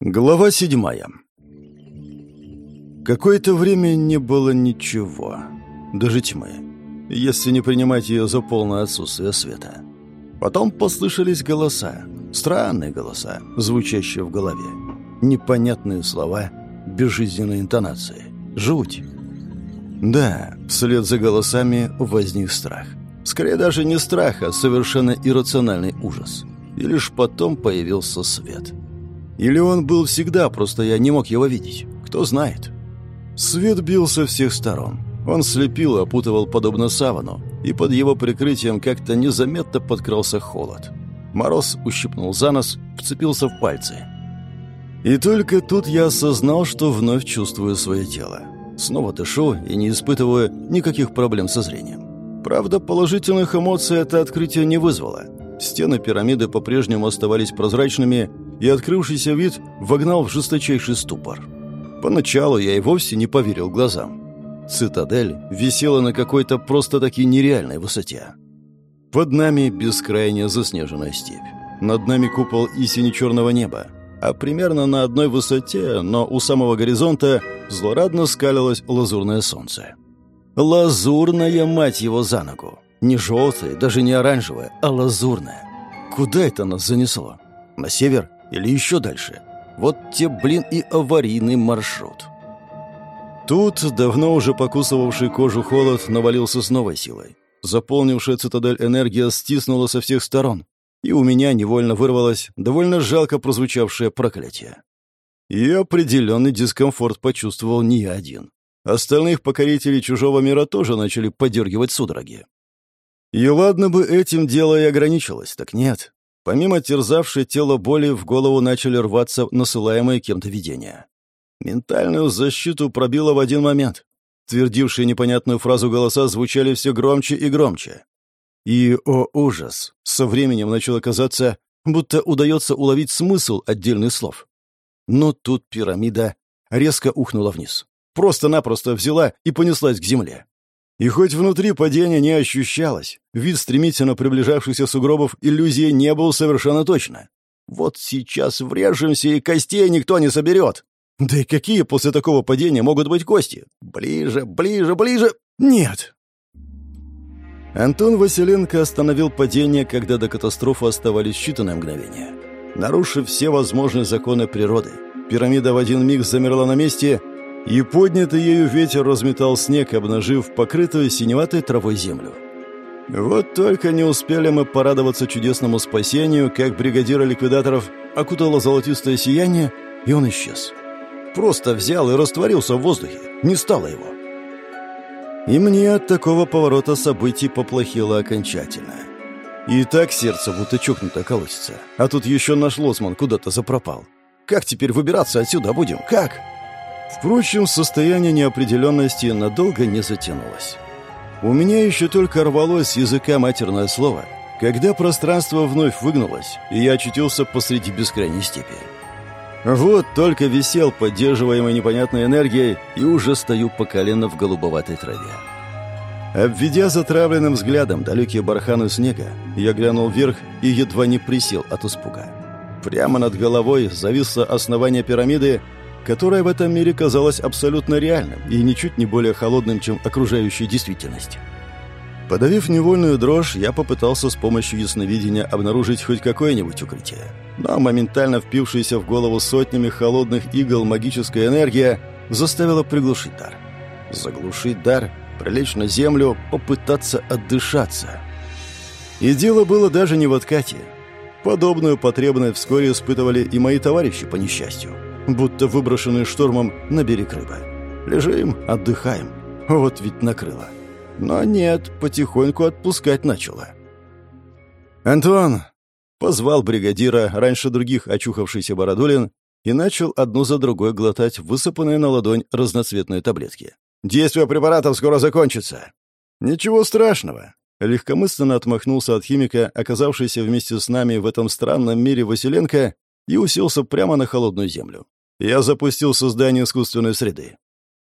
Глава седьмая. Какое-то время не было ничего, даже тьмы, если не принимать ее за полное отсутствие света. Потом послышались голоса, странные голоса, звучащие в голове, непонятные слова, безжизненные интонации, жуть. Да, вслед за голосами возник страх. Скорее даже не страх, а совершенно иррациональный ужас. И лишь потом появился свет — или он был всегда, просто я не мог его видеть. Кто знает. Свет бил со всех сторон. Он слепил, опутывал подобно савану, и под его прикрытием как-то незаметно подкрался холод. Мороз ущипнул за нос, вцепился в пальцы. И только тут я осознал, что вновь чувствую свое тело. Снова дышу и не испытываю никаких проблем со зрением. Правда, положительных эмоций это открытие не вызвало. Стены пирамиды по-прежнему оставались прозрачными, и открывшийся вид вогнал в жесточайший ступор. Поначалу я и вовсе не поверил глазам. Цитадель висела на какой-то просто-таки нереальной высоте. Под нами бескрайняя заснеженная степь. Над нами купол и сине-черного неба. А примерно на одной высоте, но у самого горизонта, злорадно скалилось лазурное солнце. Лазурная, мать его, за ногу. Не желтая, даже не оранжевая, а лазурная. Куда это нас занесло? На север? Или еще дальше. Вот те, блин, и аварийный маршрут. Тут давно уже покусывавший кожу холод навалился с новой силой. Заполнившая цитадель энергия стиснула со всех сторон, и у меня невольно вырвалось довольно жалко прозвучавшее проклятие. И определенный дискомфорт почувствовал не я один. Остальных покорителей чужого мира тоже начали подергивать судороги. И ладно бы этим дело и ограничилось, так нет. Помимо терзавшей тело боли, в голову начали рваться насылаемые кем-то видения. Ментальную защиту пробило в один момент. Твердившие непонятную фразу голоса звучали все громче и громче. И, о ужас, со временем начало казаться, будто удается уловить смысл отдельных слов. Но тут пирамида резко ухнула вниз. Просто-напросто взяла и понеслась к земле. И хоть внутри падения не ощущалось, вид стремительно приближавшихся сугробов иллюзии не был совершенно точно. Вот сейчас врежемся, и костей никто не соберет. Да и какие после такого падения могут быть кости? Ближе, ближе, ближе. Нет. Антон Василенко остановил падение, когда до катастрофы оставались считанные мгновения. Нарушив все возможные законы природы, пирамида в один миг замерла на месте — и поднятый ею ветер разметал снег, обнажив покрытую синеватой травой землю. Вот только не успели мы порадоваться чудесному спасению, как бригадира ликвидаторов окутало золотистое сияние, и он исчез. Просто взял и растворился в воздухе, не стало его. И мне от такого поворота событий поплохело окончательно. И так сердце будто чокнуто колотится. А тут еще наш лоцман куда-то запропал. Как теперь выбираться отсюда будем? Как? Впрочем, состояние неопределенности надолго не затянулось. У меня еще только рвалось с языка матерное слово, когда пространство вновь выгнулось, и я очутился посреди бескрайней степи. Вот только висел, поддерживаемый непонятной энергией, и уже стою по колено в голубоватой траве. Обведя затравленным взглядом далекие барханы снега, я глянул вверх и едва не присел от испуга. Прямо над головой зависло основание пирамиды, которое в этом мире казалось абсолютно реальным и ничуть не более холодным, чем окружающая действительность. Подавив невольную дрожь, я попытался с помощью ясновидения обнаружить хоть какое-нибудь укрытие. Но моментально впившаяся в голову сотнями холодных игл магическая энергия заставила приглушить дар. Заглушить дар, прилечь на землю, попытаться отдышаться. И дело было даже не в откате. Подобную потребность вскоре испытывали и мои товарищи по несчастью будто выброшенные штормом на берег рыбы. Лежим, отдыхаем. Вот ведь накрыло. Но нет, потихоньку отпускать начало. «Антон!» — позвал бригадира, раньше других очухавшийся Бородулин, и начал одну за другой глотать высыпанные на ладонь разноцветные таблетки. «Действие препаратов скоро закончится!» «Ничего страшного!» Легкомысленно отмахнулся от химика, оказавшийся вместе с нами в этом странном мире Василенко, и уселся прямо на холодную землю. Я запустил создание искусственной среды.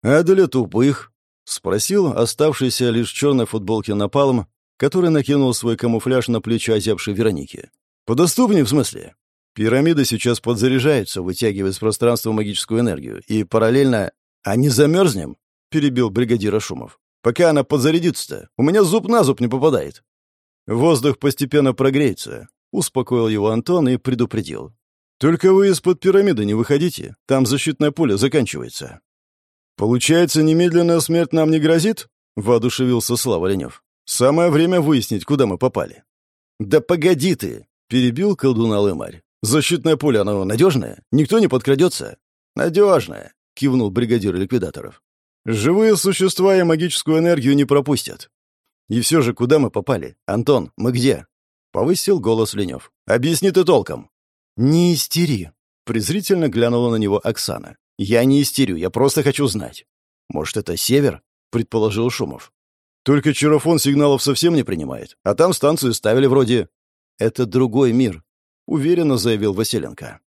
«А для тупых?» — спросил оставшийся лишь в черной футболке Напалм, который накинул свой камуфляж на плечо озябшей Вероники. «Подоступнее, в смысле?» Пирамида сейчас подзаряжается, вытягивая из пространства магическую энергию, и параллельно... А не замерзнем? Перебил бригадира Шумов. Пока она подзарядится-то, у меня зуб на зуб не попадает. Воздух постепенно прогреется, успокоил его Антон и предупредил. Только вы из-под пирамиды не выходите, там защитное поле заканчивается. Получается, немедленная смерть нам не грозит? воодушевился Слава Ленев. Самое время выяснить, куда мы попали. Да погоди ты, перебил колдуна Лымарь. Защитное поле, оно надежное? Никто не подкрадется? Надежное, кивнул бригадир ликвидаторов. Живые существа и магическую энергию не пропустят. И все же, куда мы попали? Антон, мы где? Повысил голос Ленев. Объясни ты толком. Не истери. Презрительно глянула на него Оксана. Я не истерю, я просто хочу знать. Может, это север? Предположил Шумов. Только чарофон сигналов совсем не принимает. А там станцию ставили вроде... Это другой мир, уверенно заявил Василенко.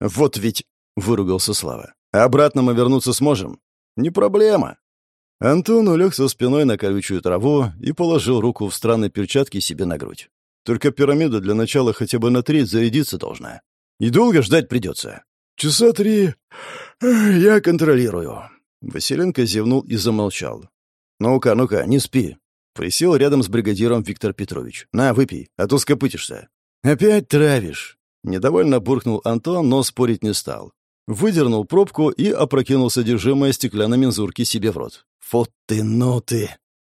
Вот ведь... Выругался Слава. Обратно мы вернуться сможем? «Не проблема». Антон улегся спиной на колючую траву и положил руку в странной перчатке себе на грудь. «Только пирамида для начала хотя бы на треть зарядиться должна. И долго ждать придется?» «Часа три я контролирую». Василенко зевнул и замолчал. «Ну-ка, ну-ка, не спи». Присел рядом с бригадиром Виктор Петрович. «На, выпей, а то скопытишься». «Опять травишь». Недовольно буркнул Антон, но спорить не стал выдернул пробку и опрокинул содержимое стеклянной мензурки себе в рот. «Фу ты, ну ты!»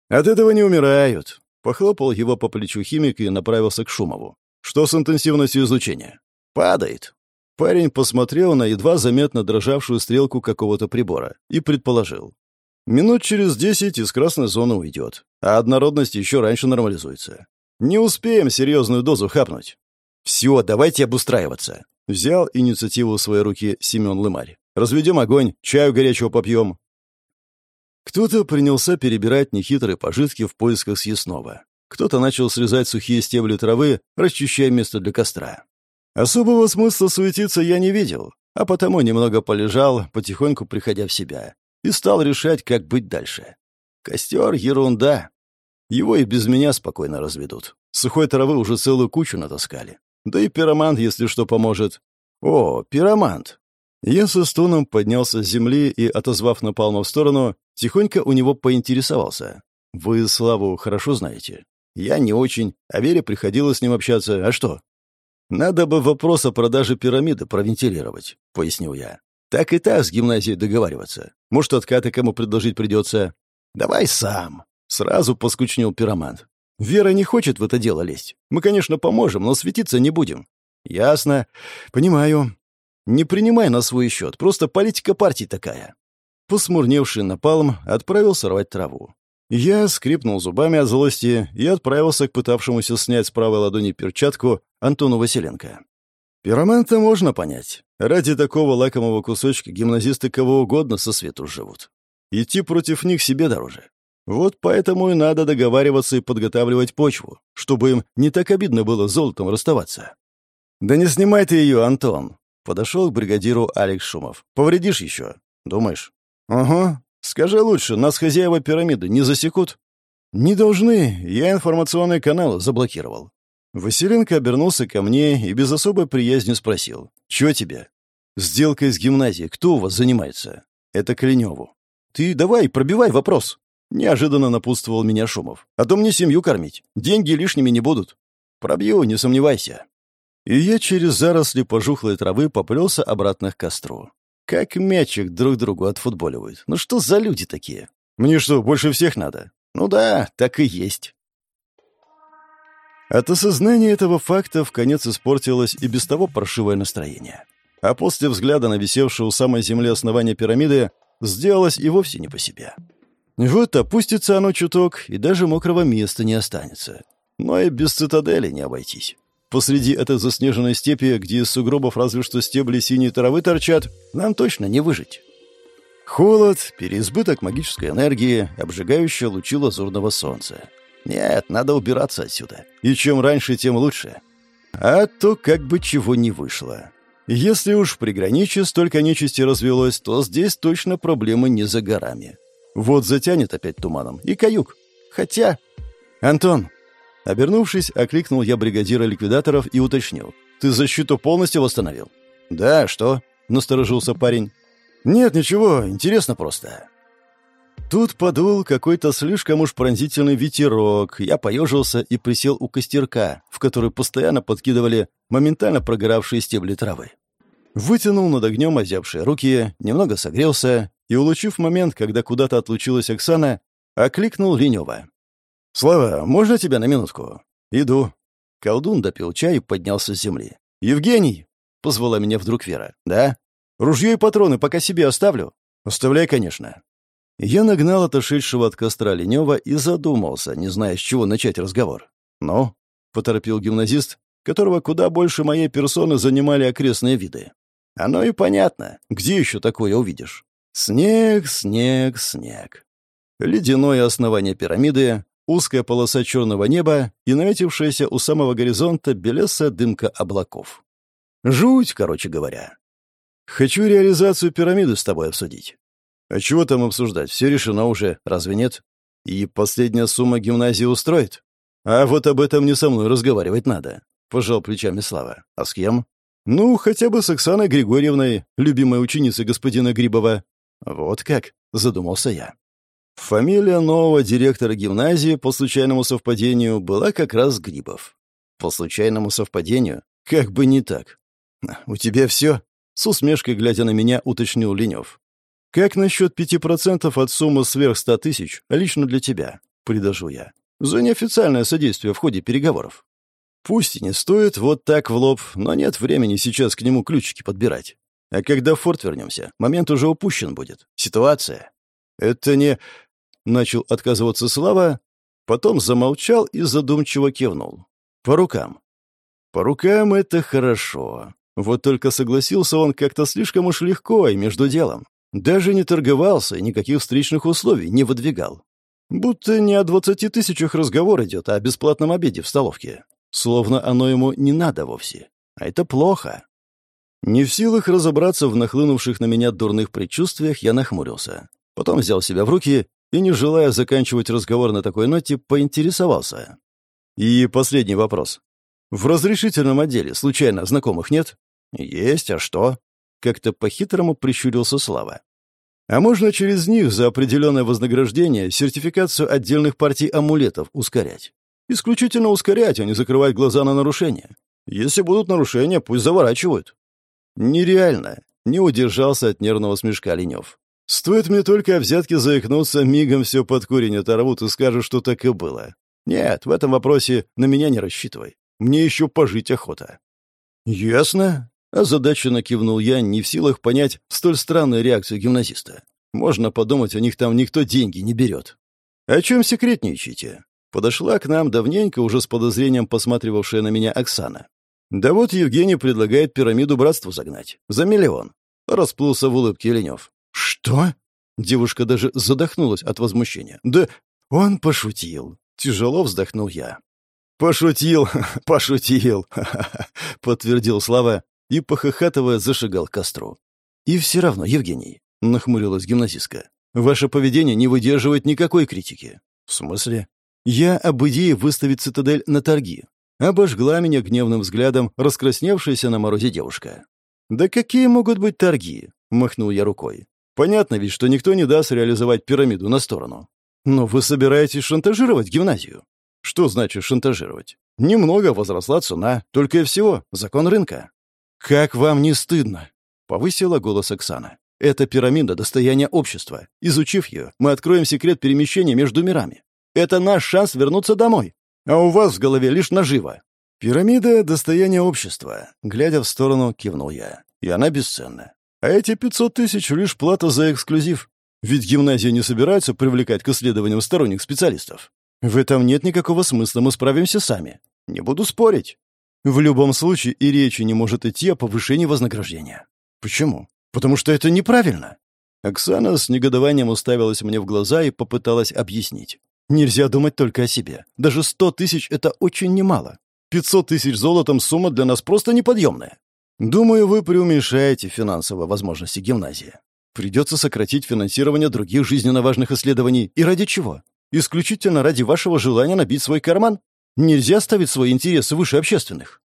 «От этого не умирают!» Похлопал его по плечу химик и направился к Шумову. «Что с интенсивностью излучения?» «Падает!» Парень посмотрел на едва заметно дрожавшую стрелку какого-то прибора и предположил. «Минут через десять из красной зоны уйдет, а однородность еще раньше нормализуется. Не успеем серьезную дозу хапнуть». «Все, давайте обустраиваться. Взял инициативу в свои руки Семен Лымарь. «Разведем огонь, чаю горячего попьем». Кто-то принялся перебирать нехитрые пожитки в поисках съестного. Кто-то начал срезать сухие стебли травы, расчищая место для костра. Особого смысла суетиться я не видел, а потому немного полежал, потихоньку приходя в себя, и стал решать, как быть дальше. Костер — ерунда. Его и без меня спокойно разведут. Сухой травы уже целую кучу натаскали. Да и пиромант, если что, поможет. О, пиромант. Я со стоном поднялся с земли и, отозвав Напалма в сторону, тихонько у него поинтересовался. «Вы Славу хорошо знаете?» «Я не очень, а Вере приходилось с ним общаться. А что?» «Надо бы вопрос о продаже пирамиды провентилировать», — пояснил я. «Так и так с гимназией договариваться. Может, откаты кому предложить придется?» «Давай сам», — сразу поскучнил пиромант. Вера не хочет в это дело лезть. Мы, конечно, поможем, но светиться не будем. Ясно. Понимаю. Не принимай на свой счет, просто политика партии такая. Посмурневший напалм отправился рвать траву. Я скрипнул зубами от злости и отправился к пытавшемуся снять с правой ладони перчатку Антону Василенко. Пироманта можно понять. Ради такого лакомого кусочка гимназисты кого угодно со свету живут. Идти против них себе дороже. Вот поэтому и надо договариваться и подготавливать почву, чтобы им не так обидно было золотом расставаться. «Да не снимай ты ее, Антон!» Подошел к бригадиру Алекс Шумов. «Повредишь еще?» «Думаешь?» «Ага. Скажи лучше, нас хозяева пирамиды не засекут?» «Не должны. Я информационный канал заблокировал». Василенко обернулся ко мне и без особой приязни спросил. «Чего тебе?» «Сделка из гимназии. Кто у вас занимается?» «Это Клиневу». «Ты давай, пробивай вопрос». Неожиданно напутствовал меня Шумов. «А то мне семью кормить. Деньги лишними не будут. Пробью, не сомневайся». И я через заросли пожухлой травы поплелся обратно к костру. Как мячик друг другу отфутболивают. Ну что за люди такие? Мне что, больше всех надо? Ну да, так и есть. От осознания этого факта в конец испортилось и без того паршивое настроение. А после взгляда на висевшее у самой земли основание пирамиды сделалось и вовсе не по себе. Вот опустится оно чуток, и даже мокрого места не останется. Но и без цитадели не обойтись. Посреди этой заснеженной степи, где из сугробов разве что стебли синей травы торчат, нам точно не выжить. Холод, переизбыток магической энергии, обжигающее лучи лазурного солнца. Нет, надо убираться отсюда. И чем раньше, тем лучше. А то как бы чего не вышло. Если уж в приграничье столько нечисти развелось, то здесь точно проблемы не за горами. Вот затянет опять туманом. И каюк. Хотя... «Антон!» Обернувшись, окликнул я бригадира ликвидаторов и уточнил. «Ты защиту полностью восстановил?» «Да, что?» — насторожился парень. «Нет, ничего, интересно просто». Тут подул какой-то слишком уж пронзительный ветерок. Я поежился и присел у костерка, в который постоянно подкидывали моментально прогоравшие стебли травы. Вытянул над огнем озябшие руки, немного согрелся и, улучив момент, когда куда-то отлучилась Оксана, окликнул Ленева. «Слава, можно тебя на минутку?» «Иду». Колдун допил чай и поднялся с земли. «Евгений!» — позвала меня вдруг Вера. «Да? Ружье и патроны пока себе оставлю?» «Оставляй, конечно». Я нагнал отошедшего от костра Ленева и задумался, не зная, с чего начать разговор. «Ну?» — поторопил гимназист, которого куда больше моей персоны занимали окрестные виды. «Оно и понятно. Где еще такое увидишь?» Снег, снег, снег. Ледяное основание пирамиды, узкая полоса черного неба и наметившаяся у самого горизонта белесая дымка облаков. Жуть, короче говоря. Хочу реализацию пирамиды с тобой обсудить. А чего там обсуждать? Все решено уже, разве нет? И последняя сумма гимназии устроит? А вот об этом не со мной разговаривать надо. Пожал плечами Слава. А с кем? Ну, хотя бы с Оксаной Григорьевной, любимой ученицей господина Грибова. Вот как, задумался я. Фамилия нового директора гимназии по случайному совпадению была как раз Грибов. По случайному совпадению? Как бы не так. «У тебя все?» — с усмешкой глядя на меня, уточнил Ленев. «Как насчет пяти процентов от суммы сверх ста тысяч, лично для тебя?» — предложил я. «За неофициальное содействие в ходе переговоров». Пусть и не стоит вот так в лоб, но нет времени сейчас к нему ключики подбирать. А когда в форт вернемся, момент уже упущен будет. Ситуация. Это не... Начал отказываться Слава, потом замолчал и задумчиво кивнул. По рукам. По рукам это хорошо. Вот только согласился он как-то слишком уж легко и между делом. Даже не торговался и никаких встречных условий не выдвигал. Будто не о двадцати тысячах разговор идет, а о бесплатном обеде в столовке. Словно оно ему не надо вовсе. А это плохо. Не в силах разобраться в нахлынувших на меня дурных предчувствиях, я нахмурился. Потом взял себя в руки и, не желая заканчивать разговор на такой ноте, поинтересовался. И последний вопрос. В разрешительном отделе случайно знакомых нет? Есть, а что? Как-то по-хитрому прищурился Слава. А можно через них за определенное вознаграждение сертификацию отдельных партий амулетов ускорять? Исключительно ускорять, а не закрывать глаза на нарушения. Если будут нарушения, пусть заворачивают. Нереально. Не удержался от нервного смешка Ленев. Стоит мне только о взятке заикнуться, мигом все под корень оторвут и скажут, что так и было. Нет, в этом вопросе на меня не рассчитывай. Мне еще пожить охота. Ясно. Озадаченно кивнул я, не в силах понять столь странную реакцию гимназиста. Можно подумать, у них там никто деньги не берет. О чем секретничаете? Подошла к нам давненько, уже с подозрением посматривавшая на меня Оксана. Да вот Евгений предлагает пирамиду братству загнать. За миллион. Расплылся в улыбке Ленев. «Что?» Девушка даже задохнулась от возмущения. «Да он пошутил». Тяжело вздохнул я. «Пошутил, пошутил», — подтвердил Слава и, похохатывая, зашагал к костру. «И все равно, Евгений», — нахмурилась гимназистка, — «ваше поведение не выдерживает никакой критики». «В смысле?» «Я об идее выставить цитадель на торги». Обожгла меня гневным взглядом раскрасневшаяся на морозе девушка. «Да какие могут быть торги?» — махнул я рукой. «Понятно ведь, что никто не даст реализовать пирамиду на сторону. Но вы собираетесь шантажировать гимназию?» «Что значит шантажировать?» «Немного возросла цена, только и всего. Закон рынка». «Как вам не стыдно?» — повысила голос Оксана. «Это пирамида — достояние общества. Изучив ее, мы откроем секрет перемещения между мирами. Это наш шанс вернуться домой. А у вас в голове лишь наживо. Пирамида — достояние общества. Глядя в сторону, кивнул я. И она бесценна. А эти пятьсот тысяч — лишь плата за эксклюзив. Ведь гимназия не собирается привлекать к исследованиям сторонних специалистов. В этом нет никакого смысла, мы справимся сами. Не буду спорить. В любом случае и речи не может идти о повышении вознаграждения. Почему? Потому что это неправильно. Оксана с негодованием уставилась мне в глаза и попыталась объяснить. Нельзя думать только о себе. Даже сто тысяч — это очень немало. Пятьсот тысяч золотом сумма для нас просто неподъемная. Думаю, вы преуменьшаете финансовые возможности гимназии. Придется сократить финансирование других жизненно важных исследований. И ради чего? Исключительно ради вашего желания набить свой карман? Нельзя ставить свои интересы выше общественных.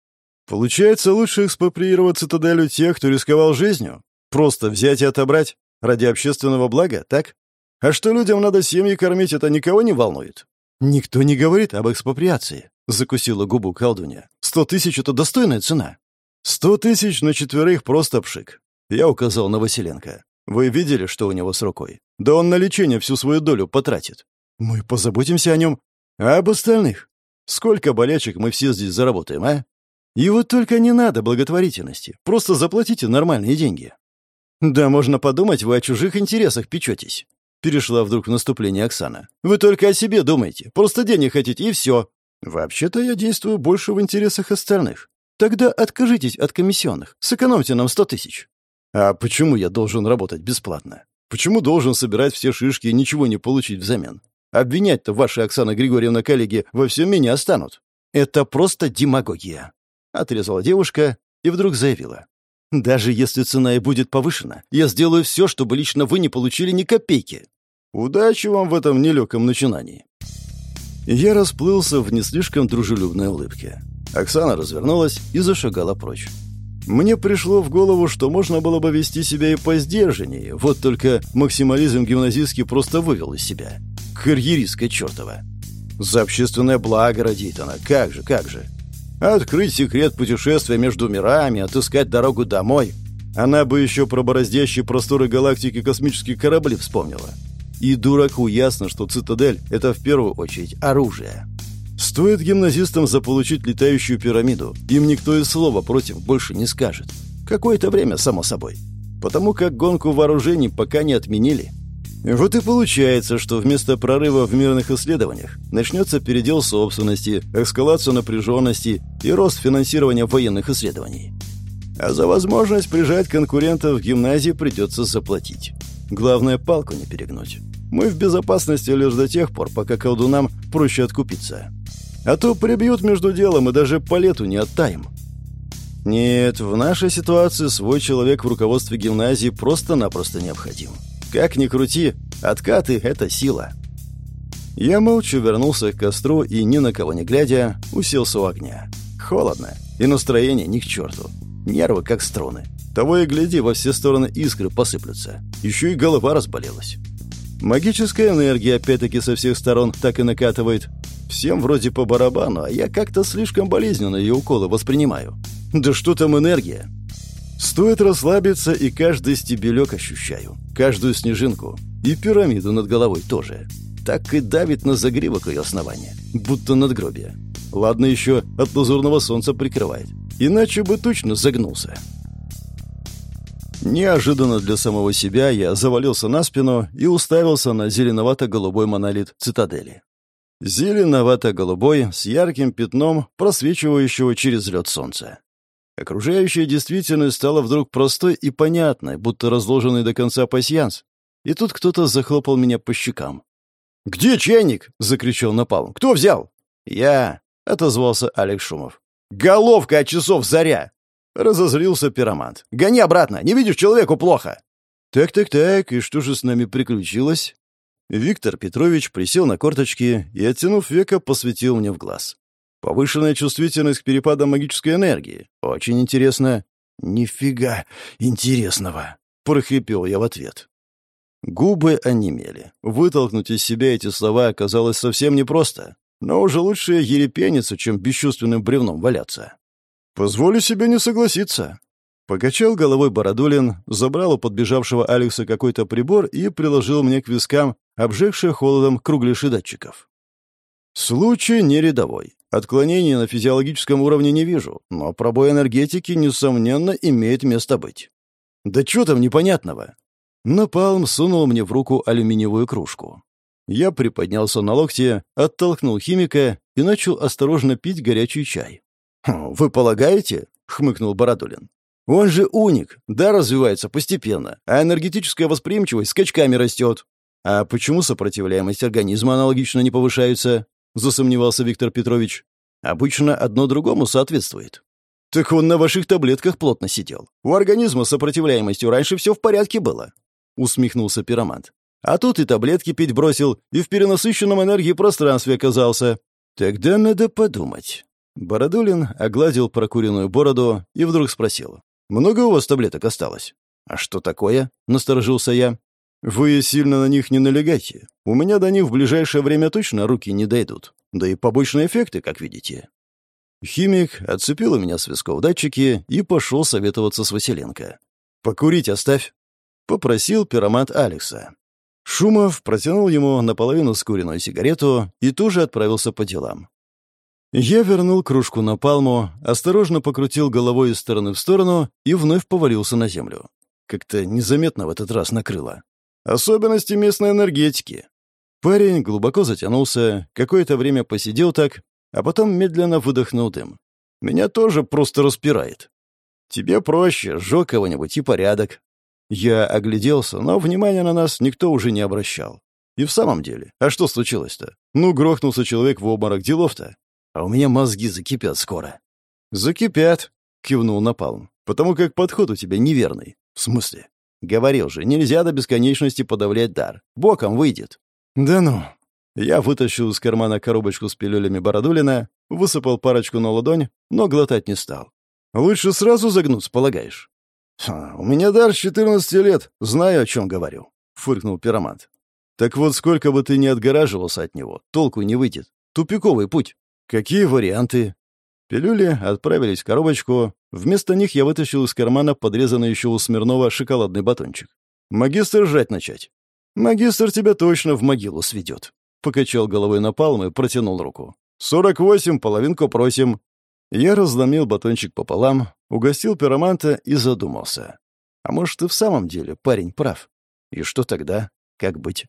Получается, лучше экспроприировать цитадель у тех, кто рисковал жизнью? Просто взять и отобрать? Ради общественного блага, так? А что людям надо семьи кормить, это никого не волнует? Никто не говорит об экспроприации, закусила губу колдунья. Сто тысяч — это достойная цена. Сто тысяч на четверых просто пшик. Я указал на Василенко. Вы видели, что у него с рукой? Да он на лечение всю свою долю потратит. Мы позаботимся о нем. А об остальных? Сколько болячек мы все здесь заработаем, а? Вот только не надо благотворительности. Просто заплатите нормальные деньги. Да можно подумать, вы о чужих интересах печетесь. Перешла вдруг в наступление Оксана. «Вы только о себе думаете. Просто денег хотите, и все». «Вообще-то я действую больше в интересах остальных. Тогда откажитесь от комиссионных. Сэкономьте нам сто тысяч». «А почему я должен работать бесплатно? Почему должен собирать все шишки и ничего не получить взамен? Обвинять-то ваши, Оксана Григорьевна, коллеги, во всем меня станут». «Это просто демагогия», — отрезала девушка и вдруг заявила. Даже если цена и будет повышена, я сделаю все, чтобы лично вы не получили ни копейки. Удачи вам в этом нелегком начинании. Я расплылся в не слишком дружелюбной улыбке. Оксана развернулась и зашагала прочь. Мне пришло в голову, что можно было бы вести себя и по сдержаннее, вот только максимализм гимназистский просто вывел из себя. Карьеристка чертова. За общественное благо родит она, как же, как же. Открыть секрет путешествия между мирами, отыскать дорогу домой. Она бы еще про бороздящие просторы галактики космические корабли вспомнила. И дураку ясно, что цитадель — это в первую очередь оружие. Стоит гимназистам заполучить летающую пирамиду, им никто и слова против больше не скажет. Какое-то время, само собой. Потому как гонку вооружений пока не отменили. Вот и получается, что вместо прорыва в мирных исследованиях начнется передел собственности, эскалация напряженности и рост финансирования военных исследований. А за возможность прижать конкурентов в гимназии придется заплатить. Главное, палку не перегнуть. Мы в безопасности лишь до тех пор, пока колдунам проще откупиться. А то прибьют между делом и даже по лету не оттаем. Нет, в нашей ситуации свой человек в руководстве гимназии просто-напросто необходим. Как ни крути, откаты — это сила. Я молча вернулся к костру и, ни на кого не глядя, уселся у огня. Холодно, и настроение ни к черту. Нервы как струны. Того и гляди, во все стороны искры посыплются. Еще и голова разболелась. Магическая энергия, опять-таки, со всех сторон так и накатывает. Всем вроде по барабану, а я как-то слишком болезненно ее уколы воспринимаю. Да что там энергия? Стоит расслабиться, и каждый стебелек ощущаю, каждую снежинку, и пирамиду над головой тоже. Так и давит на загривок ее основания, будто надгробие. Ладно еще от лазурного солнца прикрывает, иначе бы точно загнулся. Неожиданно для самого себя я завалился на спину и уставился на зеленовато-голубой монолит цитадели. Зеленовато-голубой с ярким пятном, просвечивающего через лед солнца. Окружающая действительность стала вдруг простой и понятной, будто разложенный до конца пасьянс. И тут кто-то захлопал меня по щекам. «Где чайник?» — закричал Напалм. «Кто взял?» «Я», — отозвался Алекс Шумов. «Головка от часов заря!» Разозлился пиромант. «Гони обратно! Не видишь, человеку плохо!» «Так-так-так, и что же с нами приключилось?» Виктор Петрович присел на корточки и, оттянув века, посветил мне в глаз. Повышенная чувствительность к перепадам магической энергии. Очень интересно. Нифига интересного, прохрипел я в ответ. Губы онемели. Вытолкнуть из себя эти слова оказалось совсем непросто. Но уже лучше ерепениться, чем бесчувственным бревном валяться. «Позволю себе не согласиться». Покачал головой Бородулин, забрал у подбежавшего Алекса какой-то прибор и приложил мне к вискам обжегшие холодом кругляши датчиков. Случай не рядовой. Отклонений на физиологическом уровне не вижу, но пробой энергетики, несомненно, имеет место быть. Да что там непонятного? Напалм сунул мне в руку алюминиевую кружку. Я приподнялся на локте, оттолкнул химика и начал осторожно пить горячий чай. «Хм, «Вы полагаете?» — хмыкнул Бородулин. «Он же уник, да, развивается постепенно, а энергетическая восприимчивость скачками растет. А почему сопротивляемость организма аналогично не повышается?» — засомневался Виктор Петрович. «Обычно одно другому соответствует». «Так он на ваших таблетках плотно сидел. У организма с сопротивляемостью раньше все в порядке было», — усмехнулся пиромант. «А тут и таблетки пить бросил, и в перенасыщенном энергии пространстве оказался. Тогда надо подумать». Бородулин огладил прокуренную бороду и вдруг спросил. «Много у вас таблеток осталось?» «А что такое?» — насторожился я. «Вы сильно на них не налегайте. У меня до них в ближайшее время точно руки не дойдут. Да и побочные эффекты, как видите». Химик отцепил у меня с висков датчики и пошел советоваться с Василенко. «Покурить оставь», — попросил пиромат Алекса. Шумов протянул ему наполовину скуренную сигарету и тоже отправился по делам. Я вернул кружку на палму, осторожно покрутил головой из стороны в сторону и вновь повалился на землю. Как-то незаметно в этот раз накрыло. Особенности местной энергетики. Парень глубоко затянулся, какое-то время посидел так, а потом медленно выдохнул дым. Меня тоже просто распирает. Тебе проще, сжег кого-нибудь и порядок. Я огляделся, но внимания на нас никто уже не обращал. И в самом деле, а что случилось-то? Ну, грохнулся человек в обморок, делов-то. А у меня мозги закипят скоро. Закипят, кивнул Напалм, потому как подход у тебя неверный. В смысле? Говорил же, нельзя до бесконечности подавлять дар. Боком выйдет. Да ну. Я вытащил из кармана коробочку с пилюлями Бородулина, высыпал парочку на ладонь, но глотать не стал. Лучше сразу загнуться, полагаешь? «У меня дар с 14 лет, знаю, о чем говорю», — фыркнул пиромант. «Так вот, сколько бы ты ни отгораживался от него, толку не выйдет. Тупиковый путь. Какие варианты?» Пилюли отправились в коробочку. Вместо них я вытащил из кармана подрезанный еще у Смирнова шоколадный батончик. «Магистр жать начать». «Магистр тебя точно в могилу сведет», — покачал головой напалм и протянул руку. «Сорок восемь, половинку просим». Я разломил батончик пополам, угостил пироманта и задумался. А может, и в самом деле парень прав? И что тогда? Как быть?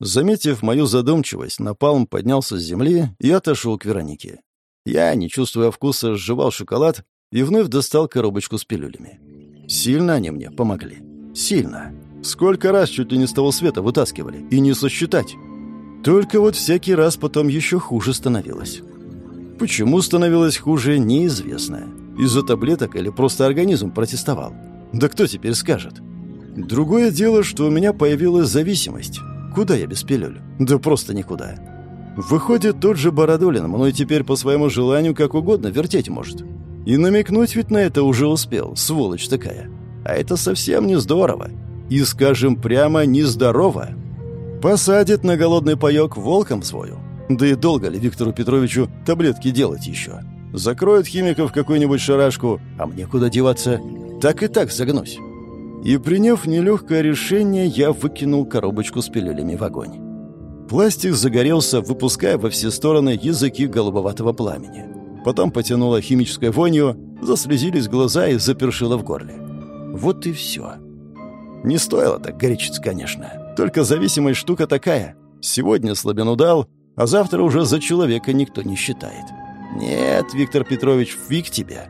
Заметив мою задумчивость, Напалм поднялся с земли и отошел к Веронике. Я, не чувствуя вкуса, сживал шоколад и вновь достал коробочку с пилюлями. Сильно они мне помогли. Сильно. Сколько раз чуть ли не с того света вытаскивали, и не сосчитать. Только вот всякий раз потом еще хуже становилось. Почему становилось хуже, неизвестно. Из-за таблеток или просто организм протестовал. Да кто теперь скажет? Другое дело, что у меня появилась зависимость. Куда я без пилюль? Да просто никуда. Выходит, тот же Бородулин мной теперь по своему желанию как угодно вертеть может. И намекнуть ведь на это уже успел, сволочь такая. А это совсем не здорово. И, скажем прямо, нездорово. Посадит на голодный паёк волком свою. Да и долго ли Виктору Петровичу таблетки делать еще? Закроют химиков какую-нибудь шарашку, а мне куда деваться? Так и так загнусь. И, приняв нелегкое решение, я выкинул коробочку с пилюлями в огонь. Пластик загорелся, выпуская во все стороны языки голубоватого пламени. Потом потянуло химической вонью, заслезились глаза и запершило в горле. Вот и все. Не стоило так горячиться, конечно. Только зависимость штука такая. Сегодня слабину дал, а завтра уже за человека никто не считает. Нет, Виктор Петрович, фиг тебя.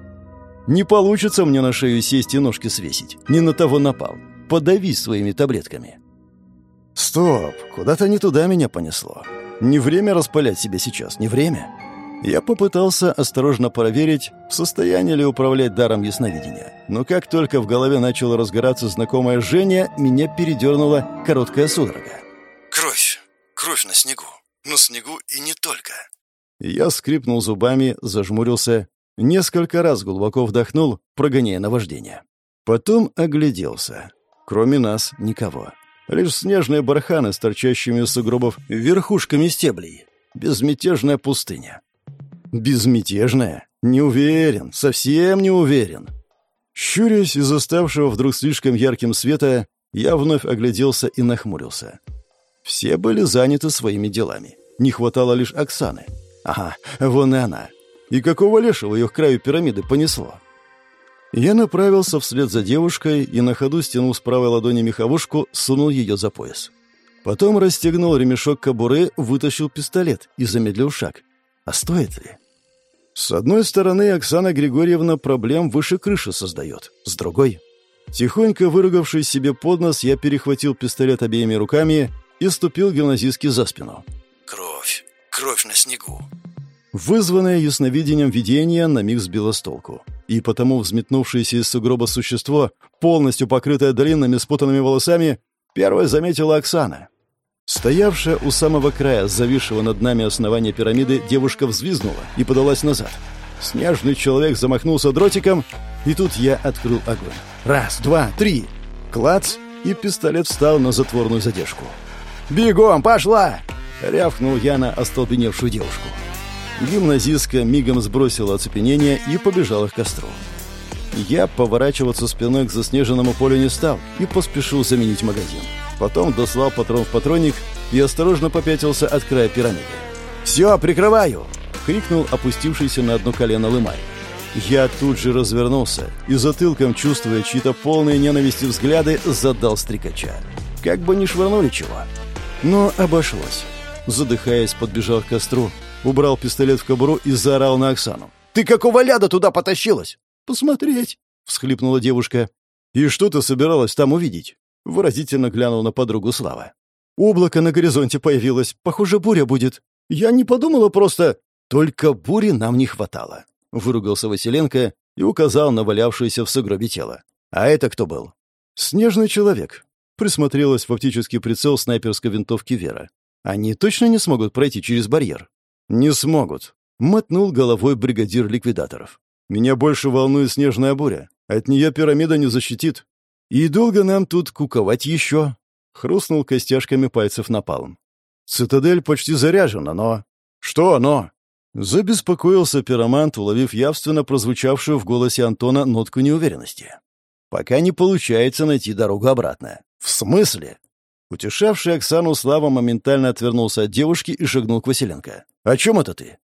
Не получится мне на шею сесть и ножки свесить. Не на того напал. Подавись своими таблетками. Стоп, куда-то не туда меня понесло. Не время распылять себя сейчас, не время. Я попытался осторожно проверить, в состоянии ли управлять даром ясновидения. Но как только в голове начало разгораться знакомое Женя, меня передернула короткая судорога. «Кровь! Кровь на снегу! На снегу и не только!» Я скрипнул зубами, зажмурился, несколько раз глубоко вдохнул, прогоняя наваждение. Потом огляделся. Кроме нас никого. Лишь снежные барханы с торчащими из сугробов верхушками стеблей. Безмятежная пустыня. Безмятежная? Не уверен, совсем не уверен. Щурясь из оставшего вдруг слишком ярким света, я вновь огляделся и нахмурился. Все были заняты своими делами. Не хватало лишь Оксаны. Ага, вон и она. И какого лешего ее к краю пирамиды понесло? Я направился вслед за девушкой и на ходу, стянув с правой ладони меховушку, сунул ее за пояс. Потом расстегнул ремешок кобуры, вытащил пистолет и замедлил шаг. А стоит ли? С одной стороны, Оксана Григорьевна проблем выше крыши создает. С другой... Тихонько выругавшись себе под нос, я перехватил пистолет обеими руками и ступил гимназистке за спину. «Кровь! Кровь на снегу!» Вызванное ясновидением видение на миг сбило с толку. И потому взметнувшееся из сугроба существо, полностью покрытое длинными спутанными волосами, первой заметила Оксана. Стоявшая у самого края зависшего над нами основания пирамиды, девушка взвизгнула и подалась назад. Снежный человек замахнулся дротиком, и тут я открыл огонь. Раз, два, три. Клац, и пистолет встал на затворную задержку. «Бегом, пошла!» — рявкнул я на остолбеневшую девушку. Гимназистка мигом сбросила оцепенение и побежала к костру. Я поворачиваться спиной к заснеженному полю не стал и поспешил заменить магазин. Потом дослал патрон в патронник и осторожно попятился от края пирамиды. «Все, прикрываю!» — крикнул опустившийся на одно колено Лымарь. Я тут же развернулся и затылком, чувствуя чьи-то полные ненависти взгляды, задал стрекача. Как бы ни швырнули чего. Но обошлось. Задыхаясь, подбежал к костру, убрал пистолет в кобуру и заорал на Оксану. «Ты какого ляда туда потащилась?» «Посмотреть», — всхлипнула девушка. «И что ты собиралась там увидеть?» Выразительно глянул на подругу Слава. «Облако на горизонте появилось. Похоже, буря будет. Я не подумала просто...» «Только бури нам не хватало», — выругался Василенко и указал на валявшееся в сугробе тело. «А это кто был?» «Снежный человек», — присмотрелась в оптический прицел снайперской винтовки Вера. «Они точно не смогут пройти через барьер?» «Не смогут», — мотнул головой бригадир ликвидаторов. «Меня больше волнует снежная буря. От нее пирамида не защитит. И долго нам тут куковать еще?» Хрустнул костяшками пальцев напалм. «Цитадель почти заряжена, но...» «Что но?» Забеспокоился пиромант, уловив явственно прозвучавшую в голосе Антона нотку неуверенности. «Пока не получается найти дорогу обратно». «В смысле?» Утешавший Оксану Слава моментально отвернулся от девушки и шагнул к Василенко. «О чем это ты?»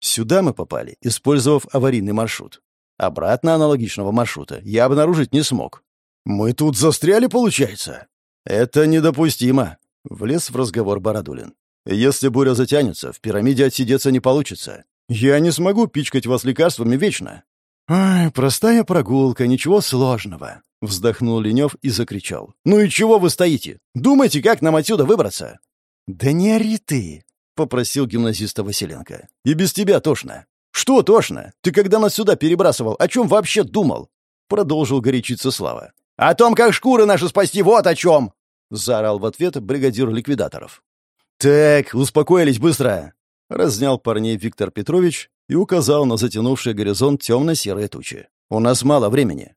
«Сюда мы попали, использовав аварийный маршрут. Обратно аналогичного маршрута я обнаружить не смог». «Мы тут застряли, получается?» «Это недопустимо», — влез в разговор Бородулин. Если буря затянется, в пирамиде отсидеться не получится. Я не смогу пичкать вас лекарствами вечно». «Ай, простая прогулка, ничего сложного», — вздохнул Ленев и закричал. «Ну и чего вы стоите? Думайте, как нам отсюда выбраться?» «Да не ори ты», — попросил гимназиста Василенко. «И без тебя тошно». «Что тошно? Ты когда нас сюда перебрасывал, о чем вообще думал?» Продолжил горячиться Слава. «О том, как шкуры наши спасти, вот о чем!» Заорал в ответ бригадир ликвидаторов. «Так, успокоились быстро!» Разнял парней Виктор Петрович и указал на затянувший горизонт темно-серые тучи. «У нас мало времени».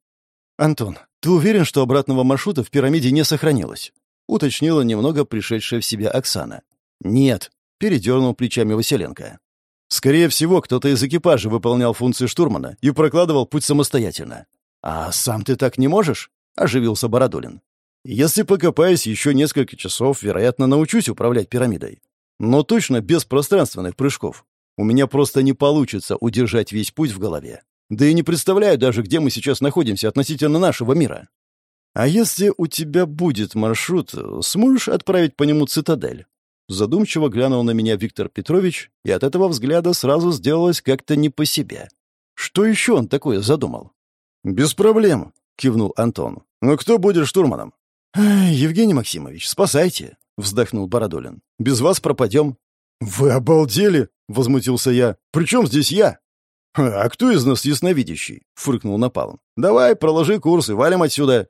«Антон, ты уверен, что обратного маршрута в пирамиде не сохранилось?» Уточнила немного пришедшая в себя Оксана. «Нет», — передернул плечами Василенко. «Скорее всего, кто-то из экипажа выполнял функции штурмана и прокладывал путь самостоятельно». «А сам ты так не можешь?» — оживился Бородулин. Если покопаюсь еще несколько часов, вероятно, научусь управлять пирамидой. Но точно без пространственных прыжков. У меня просто не получится удержать весь путь в голове. Да и не представляю даже, где мы сейчас находимся относительно нашего мира. А если у тебя будет маршрут, сможешь отправить по нему цитадель? Задумчиво глянул на меня Виктор Петрович, и от этого взгляда сразу сделалось как-то не по себе. Что еще он такое задумал? «Без проблем», — кивнул Антон. «Но кто будет штурманом?» «Евгений Максимович, спасайте!» — вздохнул Бородулин. «Без вас пропадем». «Вы обалдели!» — возмутился я. «При чем здесь я?» «А кто из нас ясновидящий?» — фыркнул Напалм. «Давай, проложи курс и валим отсюда».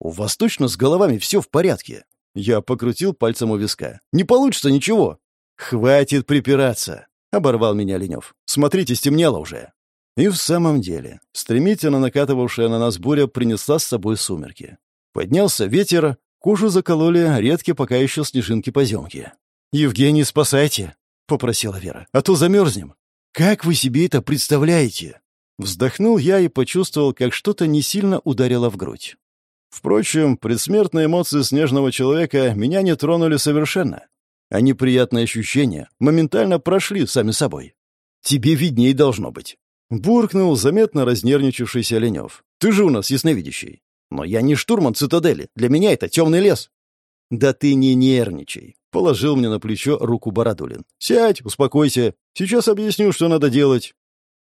«У вас точно с головами все в порядке?» Я покрутил пальцем у виска. «Не получится ничего». «Хватит припираться!» — оборвал меня Ленев. «Смотрите, стемнело уже». И в самом деле, стремительно накатывавшая на нас буря принесла с собой сумерки. Поднялся ветер, кожу закололи редкие пока еще снежинки-поземки. «Евгений, спасайте!» — попросила Вера. «А то замерзнем!» «Как вы себе это представляете?» Вздохнул я и почувствовал, как что-то не сильно ударило в грудь. Впрочем, предсмертные эмоции снежного человека меня не тронули совершенно. А неприятные ощущения моментально прошли сами собой. «Тебе видней должно быть», — буркнул заметно разнервничавшийся Ленев. «Ты же у нас ясновидящий». Но я не штурман цитадели. Для меня это темный лес. Да ты не нервничай. Положил мне на плечо руку Бородулин. Сядь, успокойся. Сейчас объясню, что надо делать.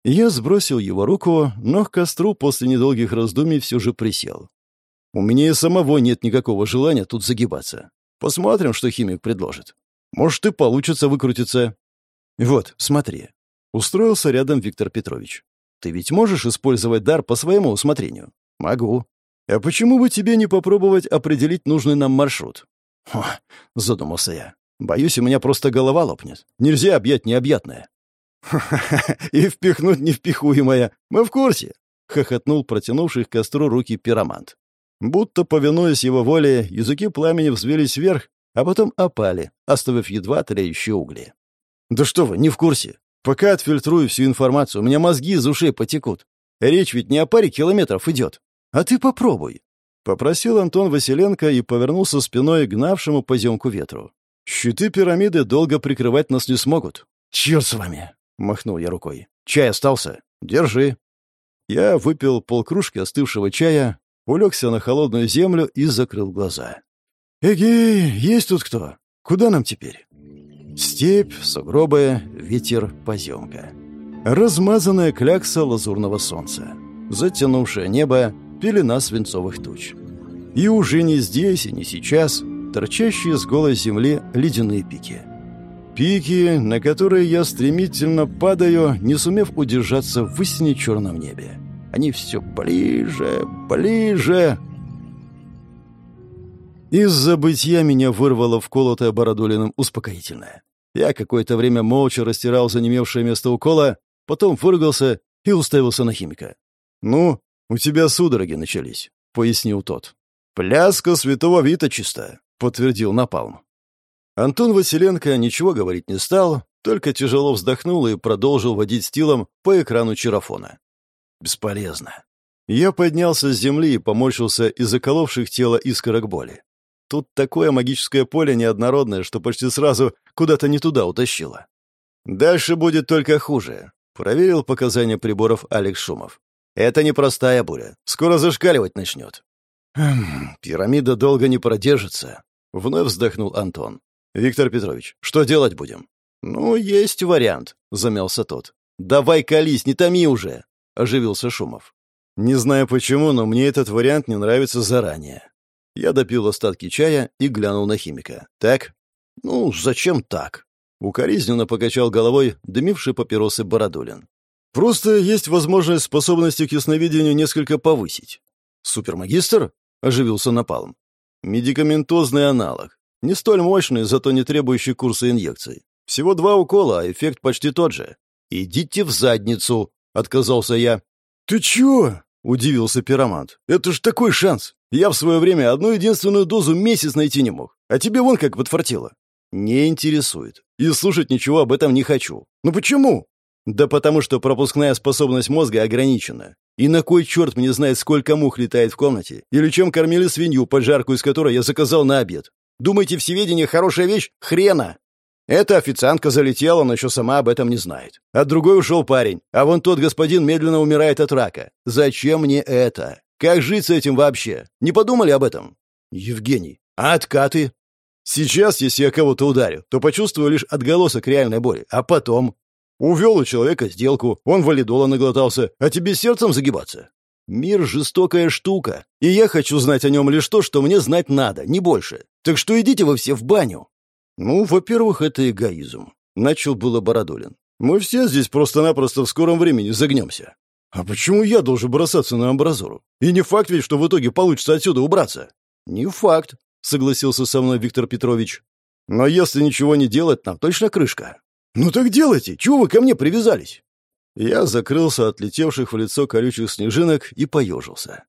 Я сбросил его руку, но к костру после недолгих раздумий все же присел. У меня и самого нет никакого желания тут загибаться. Посмотрим, что химик предложит. Может, и получится выкрутиться. Вот, смотри. Устроился рядом Виктор Петрович. Ты ведь можешь использовать дар по своему усмотрению? Могу. «А почему бы тебе не попробовать определить нужный нам маршрут?» «Хо», — задумался я. «Боюсь, у меня просто голова лопнет. Нельзя объять необъятное». «Ха-ха-ха, и впихнуть невпихуемое. Мы в курсе», — хохотнул протянувший к костру руки пиромант. Будто, повинуясь его воле, языки пламени взвелись вверх, а потом опали, оставив едва тлеющие угли. «Да что вы, не в курсе. Пока отфильтрую всю информацию, у меня мозги из ушей потекут. Речь ведь не о паре километров идет. А ты попробуй». Попросил Антон Василенко и повернулся спиной к гнавшему поземку ветру. «Щиты пирамиды долго прикрывать нас не смогут». «Черт с вами!» — махнул я рукой. «Чай остался? Держи». Я выпил полкружки остывшего чая, улегся на холодную землю и закрыл глаза. «Эгей, есть тут кто? Куда нам теперь?» Степь, сугробы, ветер, поземка. Размазанная клякса лазурного солнца. Затянувшее небо, пелена свинцовых туч. И уже не здесь и не сейчас торчащие с голой земли ледяные пики. Пики, на которые я стремительно падаю, не сумев удержаться в истине черном небе. Они все ближе, ближе. Из забытья меня вырвало вколотое Бородулиным успокоительное. Я какое-то время молча растирал занемевшее место укола, потом выругался и уставился на химика. «Ну, у тебя судороги начались», — пояснил тот. «Пляска святого Вита чисто», — подтвердил Напалм. Антон Василенко ничего говорить не стал, только тяжело вздохнул и продолжил водить стилом по экрану чарафона. Бесполезно. Я поднялся с земли и поморщился из заколовших тело искорок боли. Тут такое магическое поле неоднородное, что почти сразу куда-то не туда утащило. Дальше будет только хуже. Проверил показания приборов Алекс Шумов. Это непростая буря. Скоро зашкаливать начнет. Хм, пирамида долго не продержится. Вновь вздохнул Антон. Виктор Петрович, что делать будем? Ну, есть вариант, замялся тот. Давай колись, не томи уже, оживился Шумов. Не знаю почему, но мне этот вариант не нравится заранее. Я допил остатки чая и глянул на химика. «Так?» «Ну, зачем так?» Укоризненно покачал головой дымивший папиросы Бородулин. «Просто есть возможность способности к ясновидению несколько повысить». «Супермагистр?» — оживился Напалм. «Медикаментозный аналог. Не столь мощный, зато не требующий курса инъекций. Всего два укола, а эффект почти тот же. Идите в задницу!» — отказался я. «Ты чё?» — удивился пиромант. «Это ж такой шанс! Я в свое время одну единственную дозу месяц найти не мог, а тебе вон как подфартило». «Не интересует. И слушать ничего об этом не хочу». «Ну почему?» «Да потому что пропускная способность мозга ограничена. И на кой черт мне знает, сколько мух летает в комнате? Или чем кормили свинью, поджарку из которой я заказал на обед? Думаете, всеведение хорошая вещь? Хрена!» Эта официантка залетела, но еще сама об этом не знает. А другой ушел парень, а вон тот господин медленно умирает от рака. Зачем мне это? Как жить с этим вообще? Не подумали об этом? Евгений, а откаты? Сейчас, если я кого-то ударю, то почувствую лишь отголосок реальной боли. А потом? Увел у человека сделку, он валидола наглотался, а тебе сердцем загибаться? Мир — жестокая штука, и я хочу знать о нем лишь то, что мне знать надо, не больше. Так что идите вы все в баню. «Ну, во-первых, это эгоизм», — начал было Бородулин. «Мы все здесь просто-напросто в скором времени загнемся. А почему я должен бросаться на амбразуру? И не факт ведь, что в итоге получится отсюда убраться». «Не факт», — согласился со мной Виктор Петрович. «Но если ничего не делать, нам точно крышка». «Ну так делайте! Чего вы ко мне привязались?» Я закрылся от летевших в лицо колючих снежинок и поежился.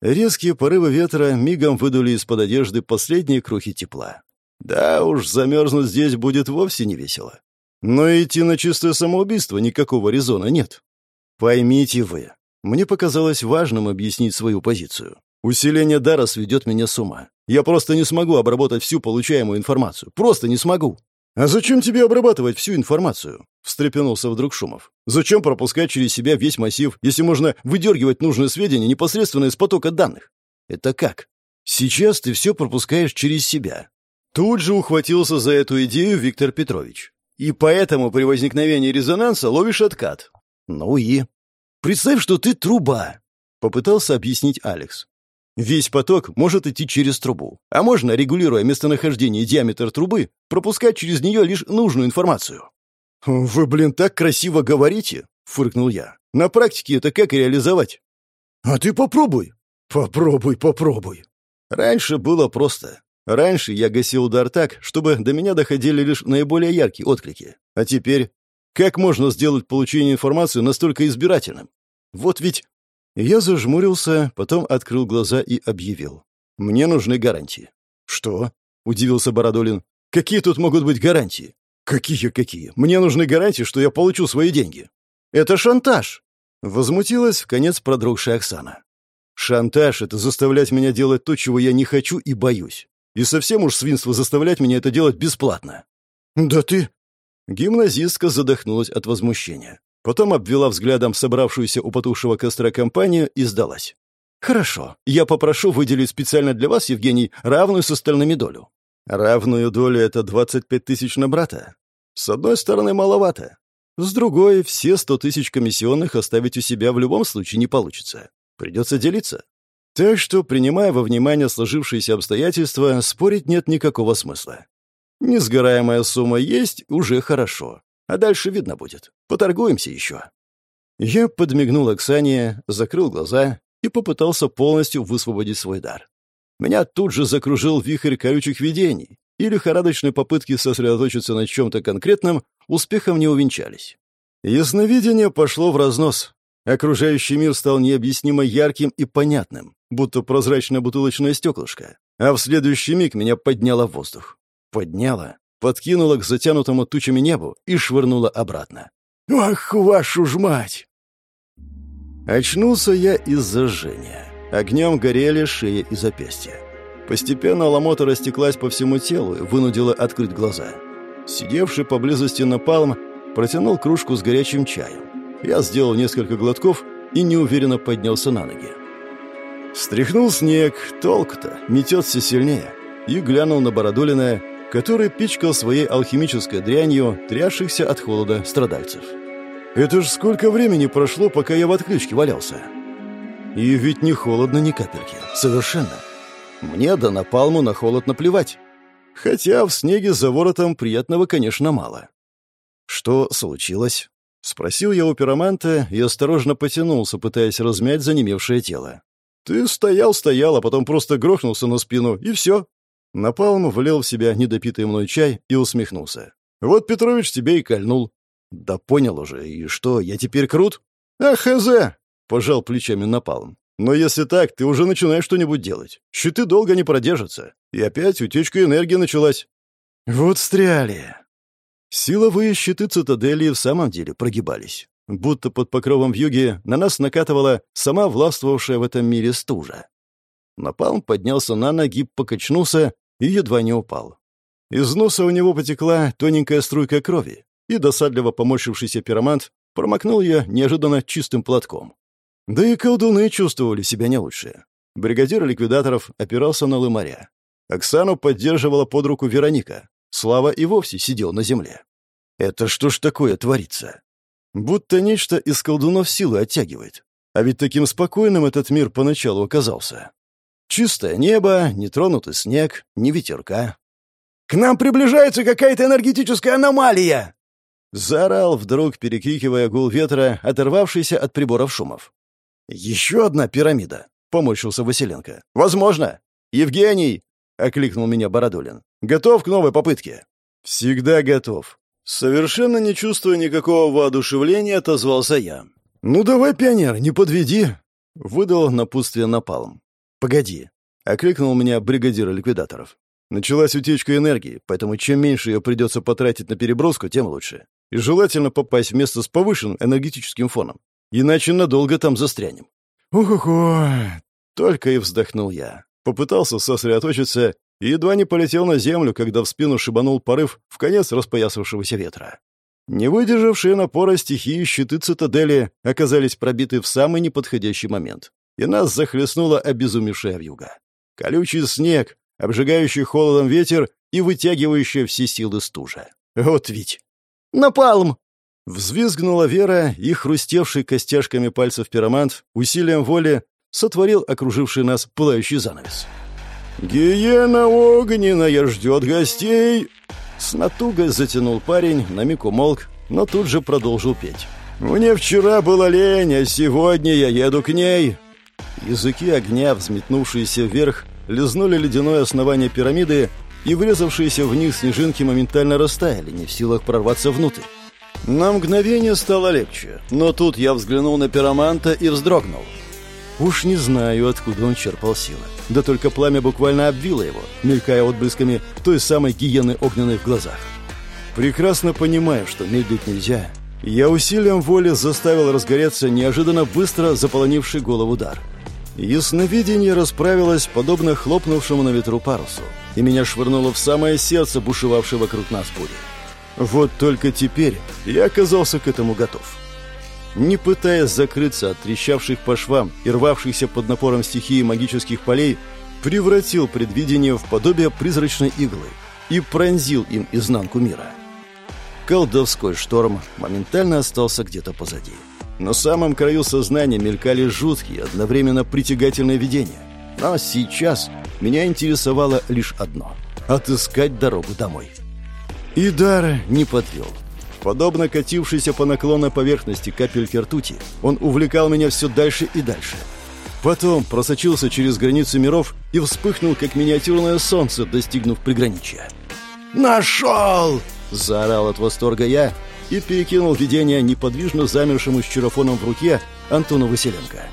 Резкие порывы ветра мигом выдули из-под одежды последние крохи тепла. Да уж, замерзнуть здесь будет вовсе не весело. Но идти на чистое самоубийство никакого резона нет. Поймите вы, мне показалось важным объяснить свою позицию. Усиление дара сведет меня с ума. Я просто не смогу обработать всю получаемую информацию. Просто не смогу. «А зачем тебе обрабатывать всю информацию?» — встрепенулся вдруг Шумов. «Зачем пропускать через себя весь массив, если можно выдергивать нужные сведения непосредственно из потока данных?» «Это как?» «Сейчас ты все пропускаешь через себя. Тут же ухватился за эту идею Виктор Петрович. И поэтому при возникновении резонанса ловишь откат. Ну и... Представь, что ты труба, попытался объяснить Алекс. Весь поток может идти через трубу, а можно, регулируя местонахождение и диаметр трубы, пропускать через нее лишь нужную информацию. «Вы, блин, так красиво говорите!» — фыркнул я. «На практике это как реализовать?» «А ты попробуй!» «Попробуй, попробуй!» Раньше было просто. Раньше я гасил удар так, чтобы до меня доходили лишь наиболее яркие отклики. А теперь... Как можно сделать получение информации настолько избирательным? Вот ведь... Я зажмурился, потом открыл глаза и объявил. Мне нужны гарантии. Что? Удивился Бородолин. Какие тут могут быть гарантии? Какие-какие? Мне нужны гарантии, что я получу свои деньги. Это шантаж. Возмутилась в конец продрогшая Оксана. Шантаж — это заставлять меня делать то, чего я не хочу и боюсь. И совсем уж свинство заставлять меня это делать бесплатно. Да ты... Гимназистка задохнулась от возмущения. Потом обвела взглядом собравшуюся у потухшего костра компанию и сдалась. «Хорошо, я попрошу выделить специально для вас, Евгений, равную с остальными долю». «Равную долю — это 25 тысяч на брата. С одной стороны, маловато. С другой, все 100 тысяч комиссионных оставить у себя в любом случае не получится. Придется делиться. Так что, принимая во внимание сложившиеся обстоятельства, спорить нет никакого смысла. Несгораемая сумма есть, уже хорошо. А дальше видно будет. Поторгуемся еще. Я подмигнул Оксане, закрыл глаза и попытался полностью высвободить свой дар. Меня тут же закружил вихрь колючих видений, и лихорадочные попытки сосредоточиться на чем-то конкретном успехом не увенчались. Ясновидение пошло в разнос. Окружающий мир стал необъяснимо ярким и понятным, будто прозрачное бутылочное стеклышко, а в следующий миг меня подняло в воздух. Подняло, подкинуло к затянутому тучами небу и швырнуло обратно. «Ах, вашу ж мать!» Очнулся я из-за жжения. Огнем горели шея и запястья. Постепенно ломота растеклась по всему телу и вынудила открыть глаза. Сидевший поблизости напалм протянул кружку с горячим чаем. Я сделал несколько глотков и неуверенно поднялся на ноги. Стряхнул снег, толк-то, метет сильнее, и глянул на Бородулина, который пичкал своей алхимической дрянью трясшихся от холода страдальцев. Это ж сколько времени прошло, пока я в отключке валялся. И ведь не холодно ни капельки. Совершенно. Мне да напалму на холод наплевать. Хотя в снеге за воротом приятного, конечно, мало. Что случилось? Спросил я у пироманта и осторожно потянулся, пытаясь размять занемевшее тело. Ты стоял-стоял, а потом просто грохнулся на спину, и все. Напалм влил в себя недопитый мной чай и усмехнулся. Вот Петрович тебе и кольнул. «Да понял уже. И что, я теперь крут?» «Ах, хз!» — пожал плечами Напалм. «Но если так, ты уже начинаешь что-нибудь делать. Щиты долго не продержатся. И опять утечка энергии началась». «Вот стряли!» Силовые щиты цитадели в самом деле прогибались. Будто под покровом вьюги на нас накатывала сама властвовавшая в этом мире стужа. Напалм поднялся на ноги, покачнулся и едва не упал. Из носа у него потекла тоненькая струйка крови, и досадливо поморщившийся пиромант промокнул ее неожиданно чистым платком. Да и колдуны чувствовали себя не лучше. Бригадир ликвидаторов опирался на лымаря. Оксану поддерживала под руку Вероника. Слава и вовсе сидел на земле. Это что ж такое творится? Будто нечто из колдунов силы оттягивает. А ведь таким спокойным этот мир поначалу оказался. Чистое небо, нетронутый снег, ни ветерка. «К нам приближается какая-то энергетическая аномалия!» Заорал вдруг, перекрикивая гул ветра, оторвавшийся от приборов шумов. «Еще одна пирамида», — поморщился Василенко. «Возможно. Евгений!» — окликнул меня Бородулин. «Готов к новой попытке?» «Всегда готов». Совершенно не чувствуя никакого воодушевления, отозвался я. «Ну давай, пионер, не подведи!» — выдал напутствие напалм. «Погоди!» — окликнул меня бригадир ликвидаторов. Началась утечка энергии, поэтому чем меньше ее придется потратить на переброску, тем лучше. И желательно попасть в место с повышенным энергетическим фоном. Иначе надолго там застрянем. Ого-го! Только и вздохнул я. Попытался сосредоточиться и едва не полетел на землю, когда в спину шибанул порыв в конец распоясавшегося ветра. Не выдержавшие напора стихии щиты цитадели оказались пробиты в самый неподходящий момент, и нас захлестнула обезумевшая вьюга. Колючий снег, обжигающий холодом ветер и вытягивающая все силы стужа. Вот ведь! Напалм!» Взвизгнула Вера, и хрустевший костяшками пальцев пиромант усилием воли сотворил окруживший нас пылающий занавес. «Гиена огненная ждет гостей!» С натугой затянул парень, на миг умолк, но тут же продолжил петь. «Мне вчера было лень, а сегодня я еду к ней!» Языки огня, взметнувшиеся вверх, лизнули ледяное основание пирамиды и врезавшиеся в них снежинки моментально растаяли, не в силах прорваться внутрь. На мгновение стало легче, но тут я взглянул на пироманта и вздрогнул. Уж не знаю, откуда он черпал силы. Да только пламя буквально обвило его, мелькая отблесками той самой гиены огненной в глазах. Прекрасно понимая, что медлить нельзя, я усилием воли заставил разгореться неожиданно быстро заполонивший голову дар. Ясновидение расправилось, подобно хлопнувшему на ветру парусу, и меня швырнуло в самое сердце бушевавшей вокруг нас бури. Вот только теперь я оказался к этому готов. Не пытаясь закрыться от трещавших по швам и рвавшихся под напором стихии магических полей, превратил предвидение в подобие призрачной иглы и пронзил им изнанку мира. Колдовской шторм моментально остался где-то позади. На самом краю сознания мелькали жуткие, одновременно притягательные видения. Но сейчас меня интересовало лишь одно — отыскать дорогу домой. И дар не подвел. Подобно катившейся по наклонной поверхности капельки ртути, он увлекал меня все дальше и дальше. Потом просочился через границы миров и вспыхнул, как миниатюрное солнце, достигнув приграничья. «Нашел!» — заорал от восторга я и перекинул видение неподвижно замершему с чарафоном в руке Антону Василенко.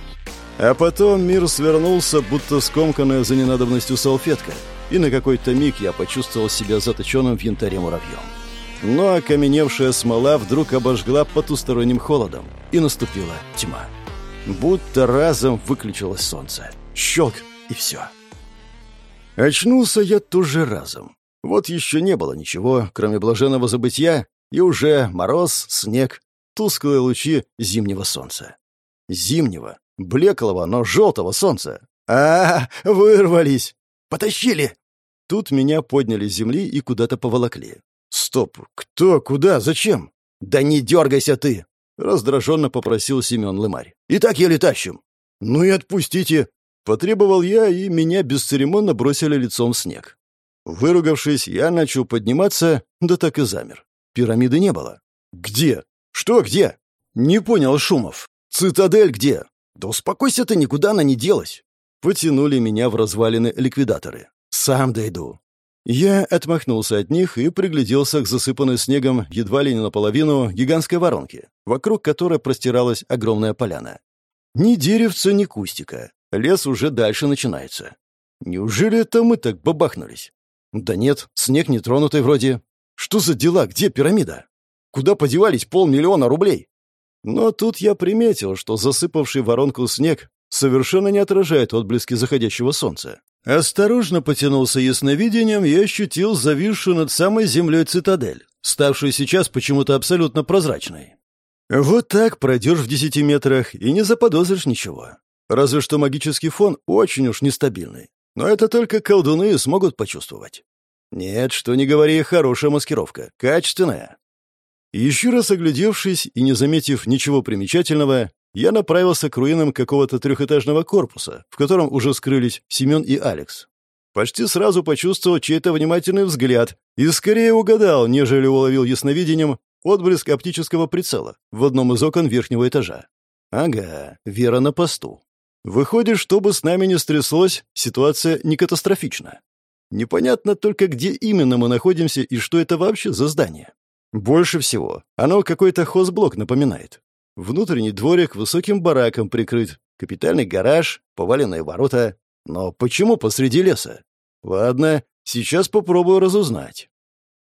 А потом мир свернулся, будто скомканная за ненадобностью салфетка, и на какой-то миг я почувствовал себя заточенным в янтаре муравьем. Но окаменевшая смола вдруг обожгла потусторонним холодом, и наступила тьма. Будто разом выключилось солнце. Щелк, и все. Очнулся я тоже разом. Вот еще не было ничего, кроме блаженного забытия, и уже мороз, снег, тусклые лучи зимнего солнца. Зимнего, блеклого, но желтого солнца. А, -а, -а вырвались! Потащили! Тут меня подняли с земли и куда-то поволокли. «Стоп! Кто? Куда? Зачем?» «Да не дергайся ты!» — раздраженно попросил Семен Лымарь. «И так еле тащим!» «Ну и отпустите!» — потребовал я, и меня бесцеремонно бросили лицом в снег. Выругавшись, я начал подниматься, да так и замер. Пирамиды не было. «Где? Что где?» «Не понял, Шумов. Цитадель где?» «Да успокойся ты, никуда она не делась!» Потянули меня в развалины ликвидаторы. «Сам дойду». Я отмахнулся от них и пригляделся к засыпанной снегом едва ли не наполовину гигантской воронки, вокруг которой простиралась огромная поляна. Ни деревца, ни кустика. Лес уже дальше начинается. Неужели это мы так бабахнулись? Да нет, снег нетронутый вроде. Что за дела? Где пирамида? Куда подевались полмиллиона рублей? Но тут я приметил, что засыпавший воронку снег совершенно не отражает отблески заходящего солнца. Осторожно потянулся ясновидением и ощутил зависшую над самой землей цитадель, ставшую сейчас почему-то абсолютно прозрачной. Вот так пройдешь в десяти метрах и не заподозришь ничего. Разве что магический фон очень уж нестабильный. Но это только колдуны смогут почувствовать. Нет, что не говори, хорошая маскировка, качественная. Еще раз оглядевшись и не заметив ничего примечательного, я направился к руинам какого-то трехэтажного корпуса, в котором уже скрылись Семен и Алекс. Почти сразу почувствовал чей-то внимательный взгляд и скорее угадал, нежели уловил ясновидением отблеск оптического прицела в одном из окон верхнего этажа. Ага, Вера на посту. Выходит, что бы с нами ни стряслось, ситуация не катастрофична. Непонятно только, где именно мы находимся и что это вообще за здание. Больше всего оно какой-то хозблок напоминает. Внутренний дворик высоким бараком прикрыт, капитальный гараж, поваленные ворота. Но почему посреди леса? Ладно, сейчас попробую разузнать.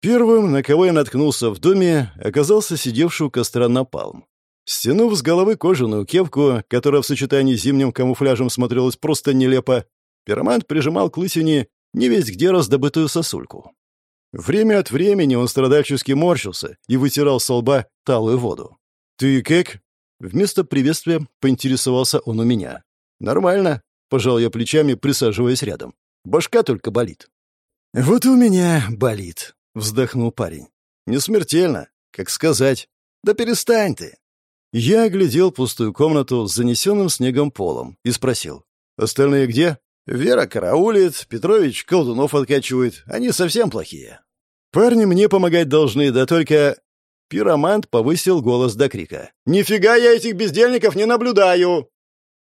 Первым, на кого я наткнулся в доме, оказался сидевший у костра напалм. Стянув с головы кожаную кепку, которая в сочетании с зимним камуфляжем смотрелась просто нелепо, пиромант прижимал к лысине не весь где раздобытую сосульку. Время от времени он страдальчески морщился и вытирал со лба талую воду. «Ты как?» Вместо приветствия поинтересовался он у меня. «Нормально», — пожал я плечами, присаживаясь рядом. «Башка только болит». «Вот у меня болит», — вздохнул парень. «Не смертельно, как сказать. Да перестань ты». Я оглядел пустую комнату с занесенным снегом полом и спросил. «Остальные где?» «Вера караулит, Петрович колдунов откачивает. Они совсем плохие». «Парни мне помогать должны, да только...» Пиромант повысил голос до крика. «Нифига я этих бездельников не наблюдаю!»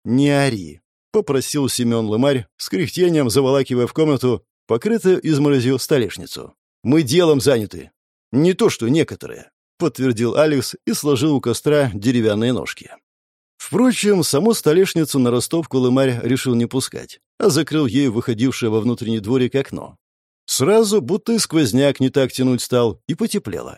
«Не ори», — попросил Семен Лымарь, с кряхтением заволакивая в комнату, покрытую изморозью столешницу. «Мы делом заняты. Не то, что некоторые. подтвердил Алекс и сложил у костра деревянные ножки. Впрочем, саму столешницу на ростовку лымарь решил не пускать, а закрыл ею выходившее во внутренний дворик окно. Сразу, будто и сквозняк не так тянуть стал, и потеплело.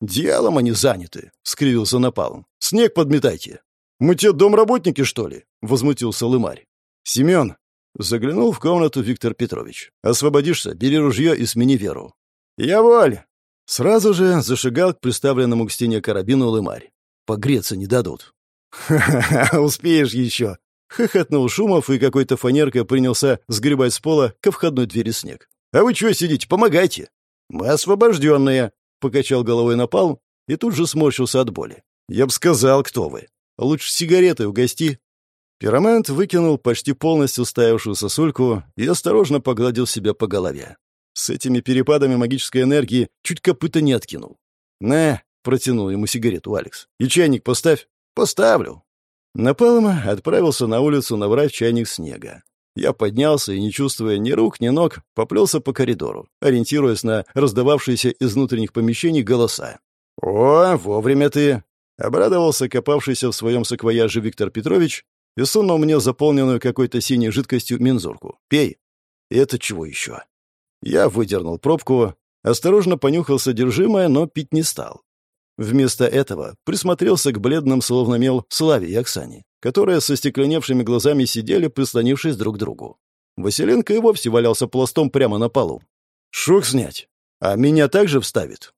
«Делом они заняты», — скривился напалм. «Снег подметайте». «Мы те домработники, что ли?» — возмутился лымарь. «Семен!» — заглянул в комнату Виктор Петрович. «Освободишься, бери ружье и смени веру». «Я воль!» Сразу же зашагал к приставленному к стене карабину лымарь. «Погреться не дадут». «Ха-ха-ха, успеешь еще!» Хохотнул Шумов и какой-то фанеркой принялся сгребать с пола ко входной двери снег. «А вы чего сидите? Помогайте!» «Мы освобожденные!» — покачал головой напал и тут же сморщился от боли. «Я б сказал, кто вы. Лучше сигареты угости». Пиромант выкинул почти полностью стаявшую сосульку и осторожно погладил себя по голове. С этими перепадами магической энергии чуть копыта не откинул. «На!» — протянул ему сигарету Алекс. «И чайник поставь». «Поставлю». Напалм отправился на улицу набрать чайник снега. Я поднялся и, не чувствуя ни рук, ни ног, поплелся по коридору, ориентируясь на раздававшиеся из внутренних помещений голоса. «О, вовремя ты!» — обрадовался копавшийся в своем саквояже Виктор Петрович и сунул мне заполненную какой-то синей жидкостью мензурку. «Пей». «Это чего еще?» Я выдернул пробку, осторожно понюхал содержимое, но пить не стал. Вместо этого присмотрелся к бледным, словно мел, Славе и Оксане, которые со стекленевшими глазами сидели, прислонившись друг к другу. Василенко и вовсе валялся пластом прямо на полу. «Шок снять. А меня также вставит?»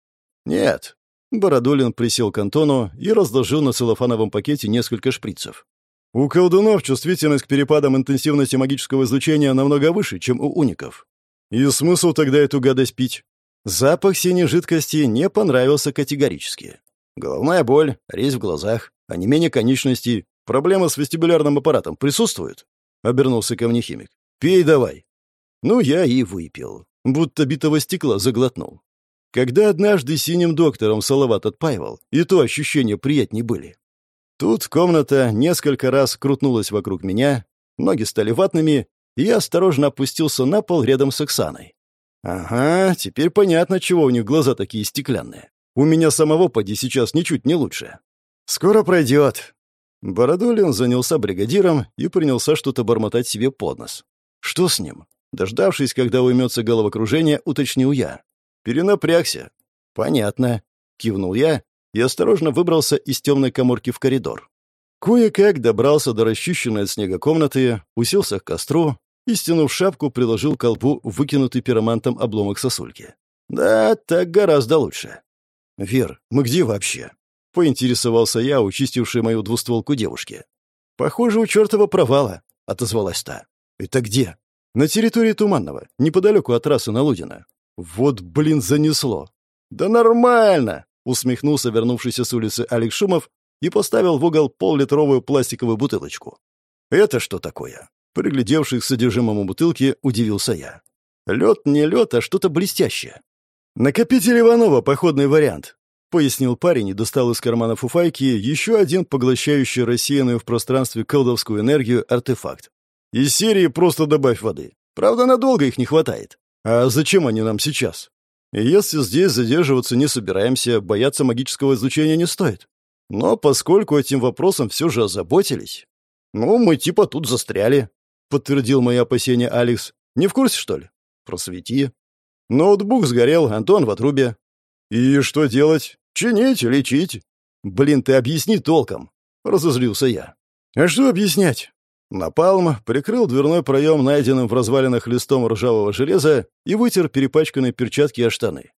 «Нет». Бородулин присел к Антону и разложил на целлофановом пакете несколько шприцев. «У колдунов чувствительность к перепадам интенсивности магического излучения намного выше, чем у уников. И смысл тогда эту гадость пить? Запах синей жидкости не понравился категорически. Головная боль, резь в глазах, а не менее конечностей, проблема с вестибулярным аппаратом присутствует? Обернулся ко мне химик. Пей давай. Ну, я и выпил. Будто битого стекла заглотнул. Когда однажды синим доктором Салават отпаивал, и то ощущения приятнее были. Тут комната несколько раз крутнулась вокруг меня, ноги стали ватными, и я осторожно опустился на пол рядом с Оксаной. «Ага, теперь понятно, чего у них глаза такие стеклянные. У меня самого поди сейчас ничуть не лучше. Скоро пройдет». Бородулин занялся бригадиром и принялся что-то бормотать себе под нос. «Что с ним?» Дождавшись, когда уймется головокружение, уточнил я. «Перенапрягся». «Понятно», — кивнул я и осторожно выбрался из темной коморки в коридор. Кое-как добрался до расчищенной от снега комнаты, уселся к костру и, стянув шапку, приложил к колбу выкинутый пиромантом обломок сосульки. «Да, так гораздо лучше». «Вер, мы где вообще?» — поинтересовался я, учистивший мою двустволку девушки. «Похоже, у чертова провала», — отозвалась та. «Это где?» «На территории Туманного, неподалеку от трассы на Лудина». «Вот, блин, занесло». «Да нормально!» — усмехнулся вернувшийся с улицы Алекс Шумов и поставил в угол поллитровую пластиковую бутылочку. «Это что такое?» Приглядевшись к содержимому бутылки, удивился я. «Лед не лед, а что-то блестящее». «Накопитель Иванова, походный вариант», — пояснил парень и достал из кармана фуфайки еще один поглощающий рассеянную в пространстве колдовскую энергию артефакт. «Из серии просто добавь воды. Правда, надолго их не хватает. А зачем они нам сейчас? Если здесь задерживаться не собираемся, бояться магического излучения не стоит. Но поскольку этим вопросом все же озаботились... Ну, мы типа тут застряли, подтвердил мои опасения Алекс. Не в курсе, что ли? Просвети. Ноутбук сгорел, Антон в отрубе. И что делать? Чинить, лечить. Блин, ты объясни толком. Разозлился я. А что объяснять? Напалм прикрыл дверной проем найденным в развалинах листом ржавого железа и вытер перепачканные перчатки о штаны.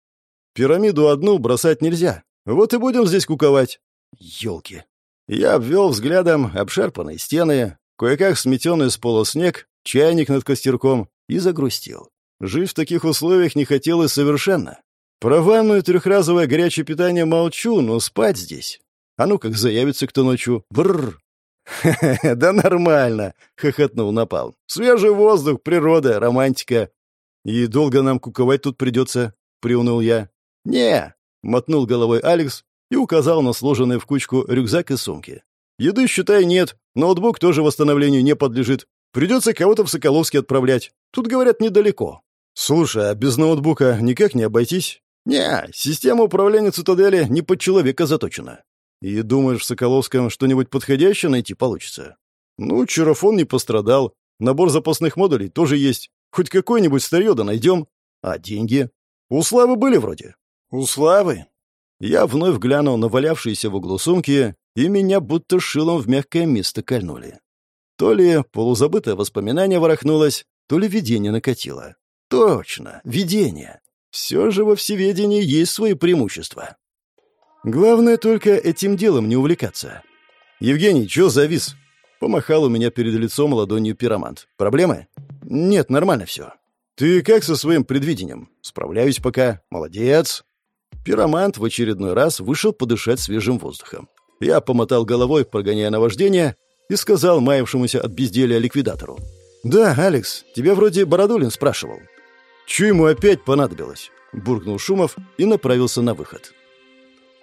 Пирамиду одну бросать нельзя. Вот и будем здесь куковать. Ёлки. Я обвел взглядом обшарпанные стены, кое-как сметенный с пола снег, чайник над костерком и загрустил. Жить в таких условиях не хотелось совершенно. Про ванну и трехразовое горячее питание молчу, но спать здесь. А ну как заявится кто ночью. Бррр. да нормально!» — хохотнул Напал. «Свежий воздух, природа, романтика». «И долго нам куковать тут придется?» — приуныл я. «Не!» — мотнул головой Алекс и указал на сложенные в кучку рюкзак и сумки. «Еды, считай, нет. Ноутбук тоже восстановлению не подлежит. Придется кого-то в Соколовский отправлять. Тут, говорят, недалеко». «Слушай, а без ноутбука никак не обойтись?» «Не, система управления цитадели не под человека заточена. И думаешь, в Соколовском что-нибудь подходящее найти получится? Ну, чарофон не пострадал, набор запасных модулей тоже есть. Хоть какой-нибудь старье да найдем. А деньги? У Славы были вроде. У Славы? Я вновь глянул на валявшиеся в углу сумки, и меня будто шилом в мягкое место кольнули. То ли полузабытое воспоминание ворохнулось, то ли видение накатило. Точно, видение. Все же во всеведении есть свои преимущества. Главное только этим делом не увлекаться. «Евгений, чё завис?» Помахал у меня перед лицом ладонью пиромант. «Проблемы?» «Нет, нормально все. «Ты как со своим предвидением?» «Справляюсь пока. Молодец». Пиромант в очередной раз вышел подышать свежим воздухом. Я помотал головой, прогоняя наваждение, и сказал маявшемуся от безделия ликвидатору. «Да, Алекс, тебя вроде Бородулин спрашивал». «Чё ему опять понадобилось?» — буркнул Шумов и направился на выход.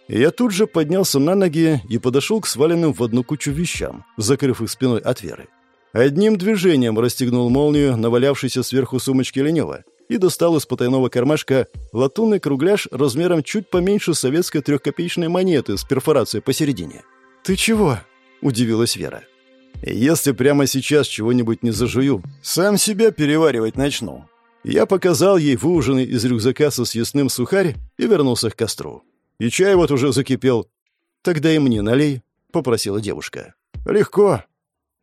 Я тут же поднялся на ноги и подошел к сваленным в одну кучу вещам, закрыв их спиной от Веры. Одним движением расстегнул молнию, навалявшейся сверху сумочки Ленева, и достал из потайного кармашка латунный кругляш размером чуть поменьше советской трехкопеечной монеты с перфорацией посередине. «Ты чего?» — удивилась Вера. «Если прямо сейчас чего-нибудь не зажую, сам себя переваривать начну». Я показал ей выуженный из рюкзака со съестным сухарь и вернулся к костру. И чай вот уже закипел. Тогда и мне налей, попросила девушка. Легко.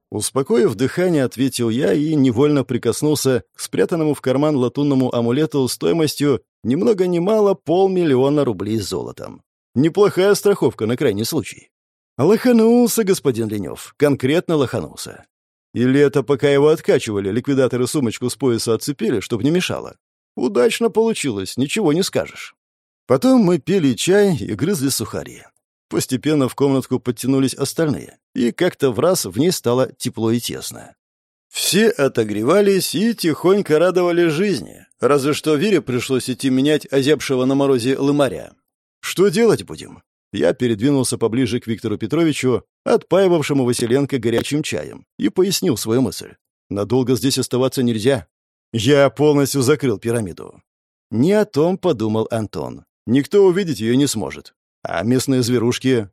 Успокоив дыхание, ответил я и невольно прикоснулся к спрятанному в карман латунному амулету стоимостью ни много ни мало полмиллиона рублей золотом. Неплохая страховка на крайний случай. Лоханулся господин Ленев, конкретно лоханулся. Или это пока его откачивали, ликвидаторы сумочку с пояса отцепили, чтобы не мешало? Удачно получилось, ничего не скажешь. Потом мы пили чай и грызли сухари. Постепенно в комнатку подтянулись остальные, и как-то в раз в ней стало тепло и тесно. Все отогревались и тихонько радовали жизни, разве что Вере пришлось идти менять озябшего на морозе лымаря. «Что делать будем?» Я передвинулся поближе к Виктору Петровичу, отпаивавшему Василенко горячим чаем, и пояснил свою мысль. «Надолго здесь оставаться нельзя. Я полностью закрыл пирамиду». Не о том подумал Антон. Никто увидеть ее не сможет. А местные зверушки...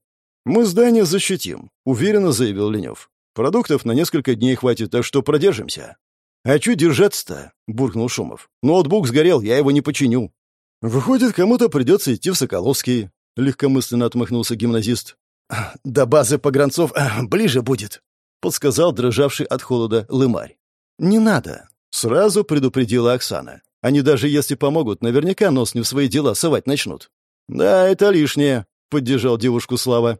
Мы здание защитим, уверенно заявил Ленев. Продуктов на несколько дней хватит, так что продержимся. А чё держаться-то? буркнул Шумов. Ноутбук сгорел, я его не починю. Выходит, кому-то придется идти в Соколовский, легкомысленно отмахнулся гимназист. До базы погранцов ближе будет, подсказал дрожавший от холода лымарь. Не надо, сразу предупредила Оксана. Они даже если помогут, наверняка нос не в свои дела совать начнут. «Да, это лишнее», — поддержал девушку Слава.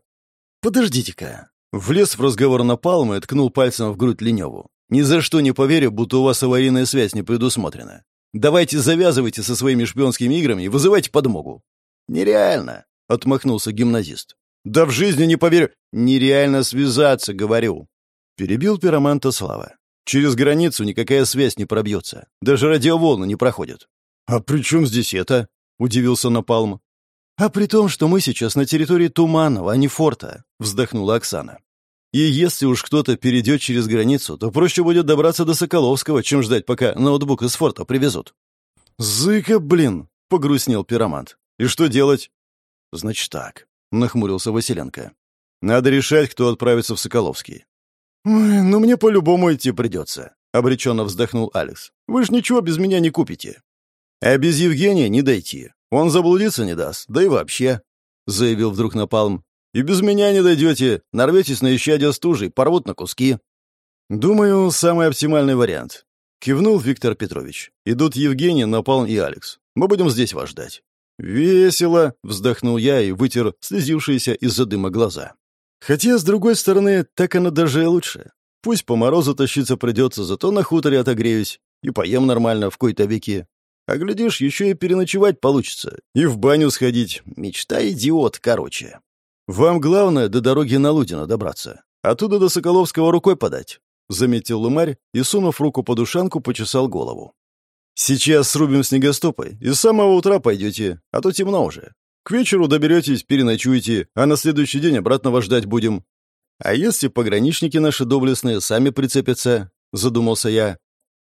«Подождите-ка». Влез в разговор на Напалм и ткнул пальцем в грудь Леневу. «Ни за что не поверю, будто у вас аварийная связь не предусмотрена. Давайте завязывайте со своими шпионскими играми и вызывайте подмогу». «Нереально», — отмахнулся гимназист. «Да в жизни не поверю». «Нереально связаться, говорю». Перебил пироманта Слава. Через границу никакая связь не пробьется. Даже радиоволны не проходят. «А при чем здесь это?» — удивился Напалм. «А при том, что мы сейчас на территории Туманова, а не форта», — вздохнула Оксана. «И если уж кто-то перейдет через границу, то проще будет добраться до Соколовского, чем ждать, пока ноутбук из форта привезут». «Зыка, блин!» — погрустнел пиромант. «И что делать?» «Значит так», — нахмурился Василенко. «Надо решать, кто отправится в Соколовский. «Ой, ну мне по-любому идти придется», — обреченно вздохнул Алекс. «Вы ж ничего без меня не купите». «А без Евгения не дойти. Он заблудиться не даст, да и вообще», — заявил вдруг Напалм. «И без меня не дойдете, нарветесь на исчадие стужи, порвут на куски». «Думаю, самый оптимальный вариант», — кивнул Виктор Петрович. «Идут Евгений, Напалм и Алекс. Мы будем здесь вас ждать». «Весело», — вздохнул я и вытер слезившиеся из-за дыма глаза. Хотя, с другой стороны, так оно даже лучше. Пусть по морозу тащиться придется, зато на хуторе отогреюсь и поем нормально в кои-то веки. А глядишь, еще и переночевать получится. И в баню сходить. Мечта идиот, короче. Вам главное до дороги на Лудино добраться. Оттуда до Соколовского рукой подать. Заметил Лумарь и, сунув руку под ушанку, почесал голову. «Сейчас срубим снегостопы, и с самого утра пойдете, а то темно уже. К вечеру доберетесь, переночуете, а на следующий день обратно вас ждать будем. А если пограничники наши доблестные сами прицепятся, задумался я.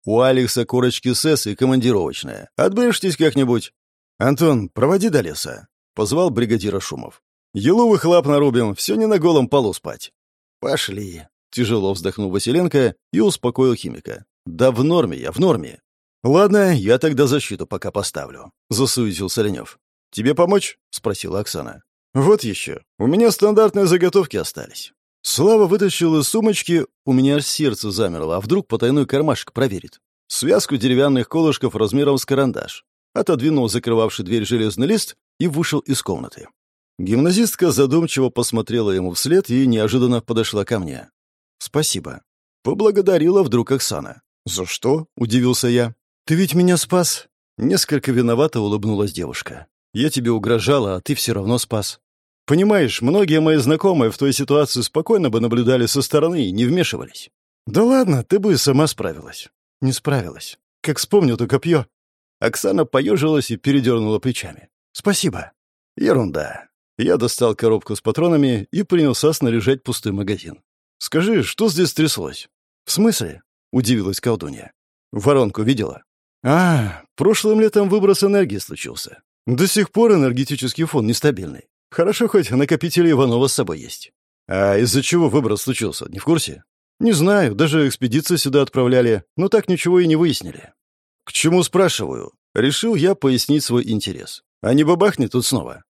У Алекса корочки СЭС и командировочная. Отбрешьтесь как-нибудь. «Антон, проводи до леса», — позвал бригадира Шумов. «Еловых лап нарубим, все не на голом полу спать». «Пошли», — тяжело вздохнул Василенко и успокоил химика. «Да в норме я, в норме». «Ладно, я тогда защиту пока поставлю», — засуетился Ленев. «Тебе помочь?» — спросила Оксана. «Вот еще. У меня стандартные заготовки остались». Слава вытащил из сумочки, у меня аж сердце замерло, а вдруг потайной кармашек проверит. Связку деревянных колышков размером с карандаш. Отодвинул закрывавший дверь железный лист и вышел из комнаты. Гимназистка задумчиво посмотрела ему вслед и неожиданно подошла ко мне. «Спасибо». Поблагодарила вдруг Оксана. «За что?» — удивился я. «Ты ведь меня спас?» Несколько виновато улыбнулась девушка. «Я тебе угрожала, а ты все равно спас. Понимаешь, многие мои знакомые в той ситуации спокойно бы наблюдали со стороны и не вмешивались. Да ладно, ты бы и сама справилась. Не справилась. Как вспомню то копье. Оксана поежилась и передернула плечами. Спасибо. Ерунда. Я достал коробку с патронами и принялся снаряжать пустой магазин. «Скажи, что здесь тряслось?» «В смысле?» — удивилась колдунья. «Воронку видела?» «А, прошлым летом выброс энергии случился. До сих пор энергетический фон нестабильный. Хорошо, хоть накопители Иванова с собой есть. А из-за чего выброс случился, не в курсе? Не знаю, даже экспедиции сюда отправляли, но так ничего и не выяснили. К чему спрашиваю? Решил я пояснить свой интерес. А не бабахнет тут снова?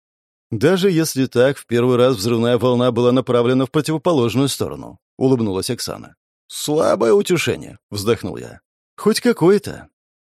Даже если так, в первый раз взрывная волна была направлена в противоположную сторону, улыбнулась Оксана. Слабое утешение, вздохнул я. Хоть какое-то.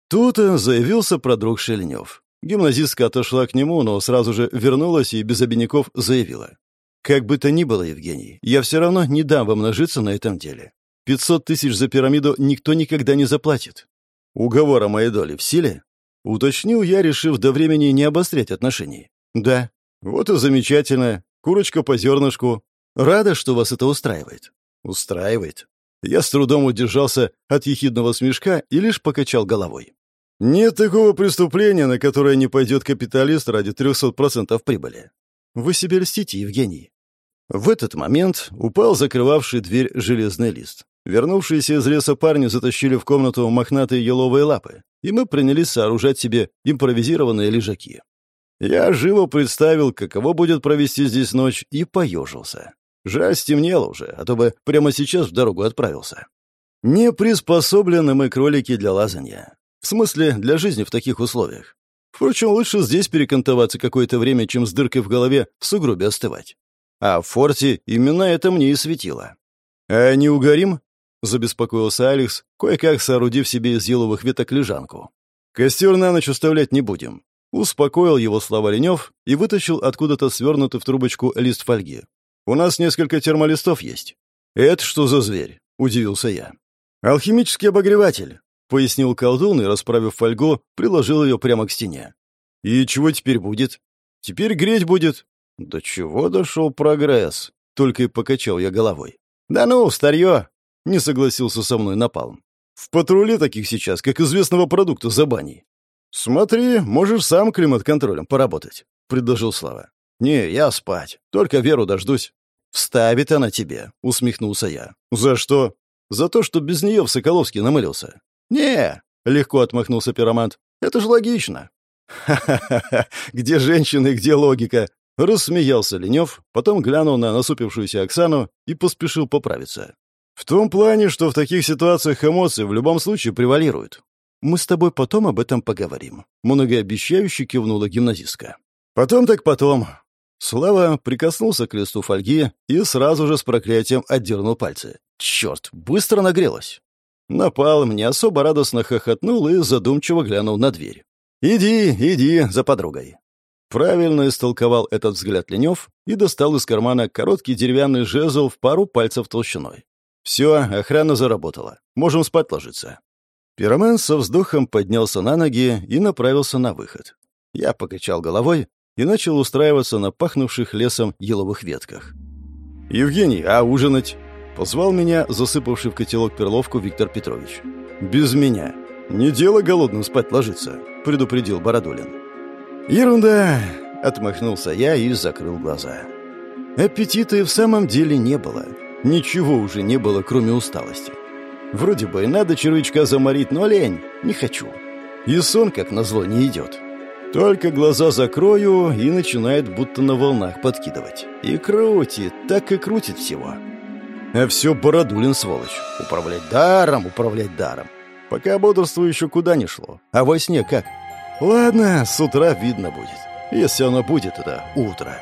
Тут заявился продрогший Ленев. Гимназистка отошла к нему, но сразу же вернулась и без обиняков заявила. «Как бы то ни было, Евгений, я все равно не дам вам нажиться на этом деле. Пятьсот тысяч за пирамиду никто никогда не заплатит. Уговор о моей доле в силе?» Уточнил я, решив до времени не обострять отношений. «Да». «Вот и замечательно. Курочка по зернышку. Рада, что вас это устраивает». «Устраивает». Я с трудом удержался от ехидного смешка и лишь покачал головой. Нет такого преступления, на которое не пойдет капиталист ради 300% прибыли. Вы себе льстите, Евгений. В этот момент упал закрывавший дверь железный лист. Вернувшиеся из леса парни затащили в комнату мохнатые еловые лапы, и мы принялись сооружать себе импровизированные лежаки. Я живо представил, каково будет провести здесь ночь, и поежился. Жаль, стемнело уже, а то бы прямо сейчас в дорогу отправился. Не приспособлены мы кролики для лазанья. В смысле, для жизни в таких условиях. Впрочем, лучше здесь перекантоваться какое-то время, чем с дыркой в голове в сугробе остывать. А в форте именно это мне и светило. «А не угорим?» — забеспокоился Алекс, кое-как соорудив себе из еловых веток лежанку. «Костер на ночь уставлять не будем». Успокоил его слова Ленев и вытащил откуда-то свернутый в трубочку лист фольги. «У нас несколько термолистов есть». «Это что за зверь?» — удивился я. «Алхимический обогреватель. — пояснил колдун и, расправив фольгу, приложил ее прямо к стене. «И чего теперь будет?» «Теперь греть будет». «До чего дошел прогресс?» — только и покачал я головой. «Да ну, старье!» — не согласился со мной Напалм. «В патруле таких сейчас, как известного продукта за баней». «Смотри, можешь сам климат-контролем поработать», — предложил Слава. «Не, я спать. Только Веру дождусь». «Вставит она тебе», — усмехнулся я. «За что?» «За то, что без нее в Соколовске намылился. «Не», — легко отмахнулся пиромант, — «это же логично». «Ха-ха-ха, где женщины, где логика?» Рассмеялся Ленев, потом глянул на насупившуюся Оксану и поспешил поправиться. «В том плане, что в таких ситуациях эмоции в любом случае превалируют. Мы с тобой потом об этом поговорим», — многообещающе кивнула гимназистка. «Потом так потом». Слава прикоснулся к листу фольги и сразу же с проклятием отдернул пальцы. «Черт, быстро нагрелась». Напал мне особо радостно хохотнул и задумчиво глянул на дверь. «Иди, иди за подругой». Правильно истолковал этот взгляд Ленев и достал из кармана короткий деревянный жезл в пару пальцев толщиной. «Все, охрана заработала. Можем спать ложиться». Пиромен со вздохом поднялся на ноги и направился на выход. Я покачал головой и начал устраиваться на пахнувших лесом еловых ветках. «Евгений, а ужинать?» Позвал меня, засыпавший в котелок перловку Виктор Петрович. «Без меня. Не дело голодным спать ложиться», — предупредил Бородулин. «Ерунда!» — отмахнулся я и закрыл глаза. Аппетита и в самом деле не было. Ничего уже не было, кроме усталости. Вроде бы и надо червячка заморить, но лень, не хочу. И сон, как назло, не идет. Только глаза закрою, и начинает будто на волнах подкидывать. И крутит, так и крутит всего. А все Бородулин, сволочь. Управлять даром, управлять даром. Пока бодрствую еще куда не шло. А во сне как? Ладно, с утра видно будет. Если оно будет, это утро.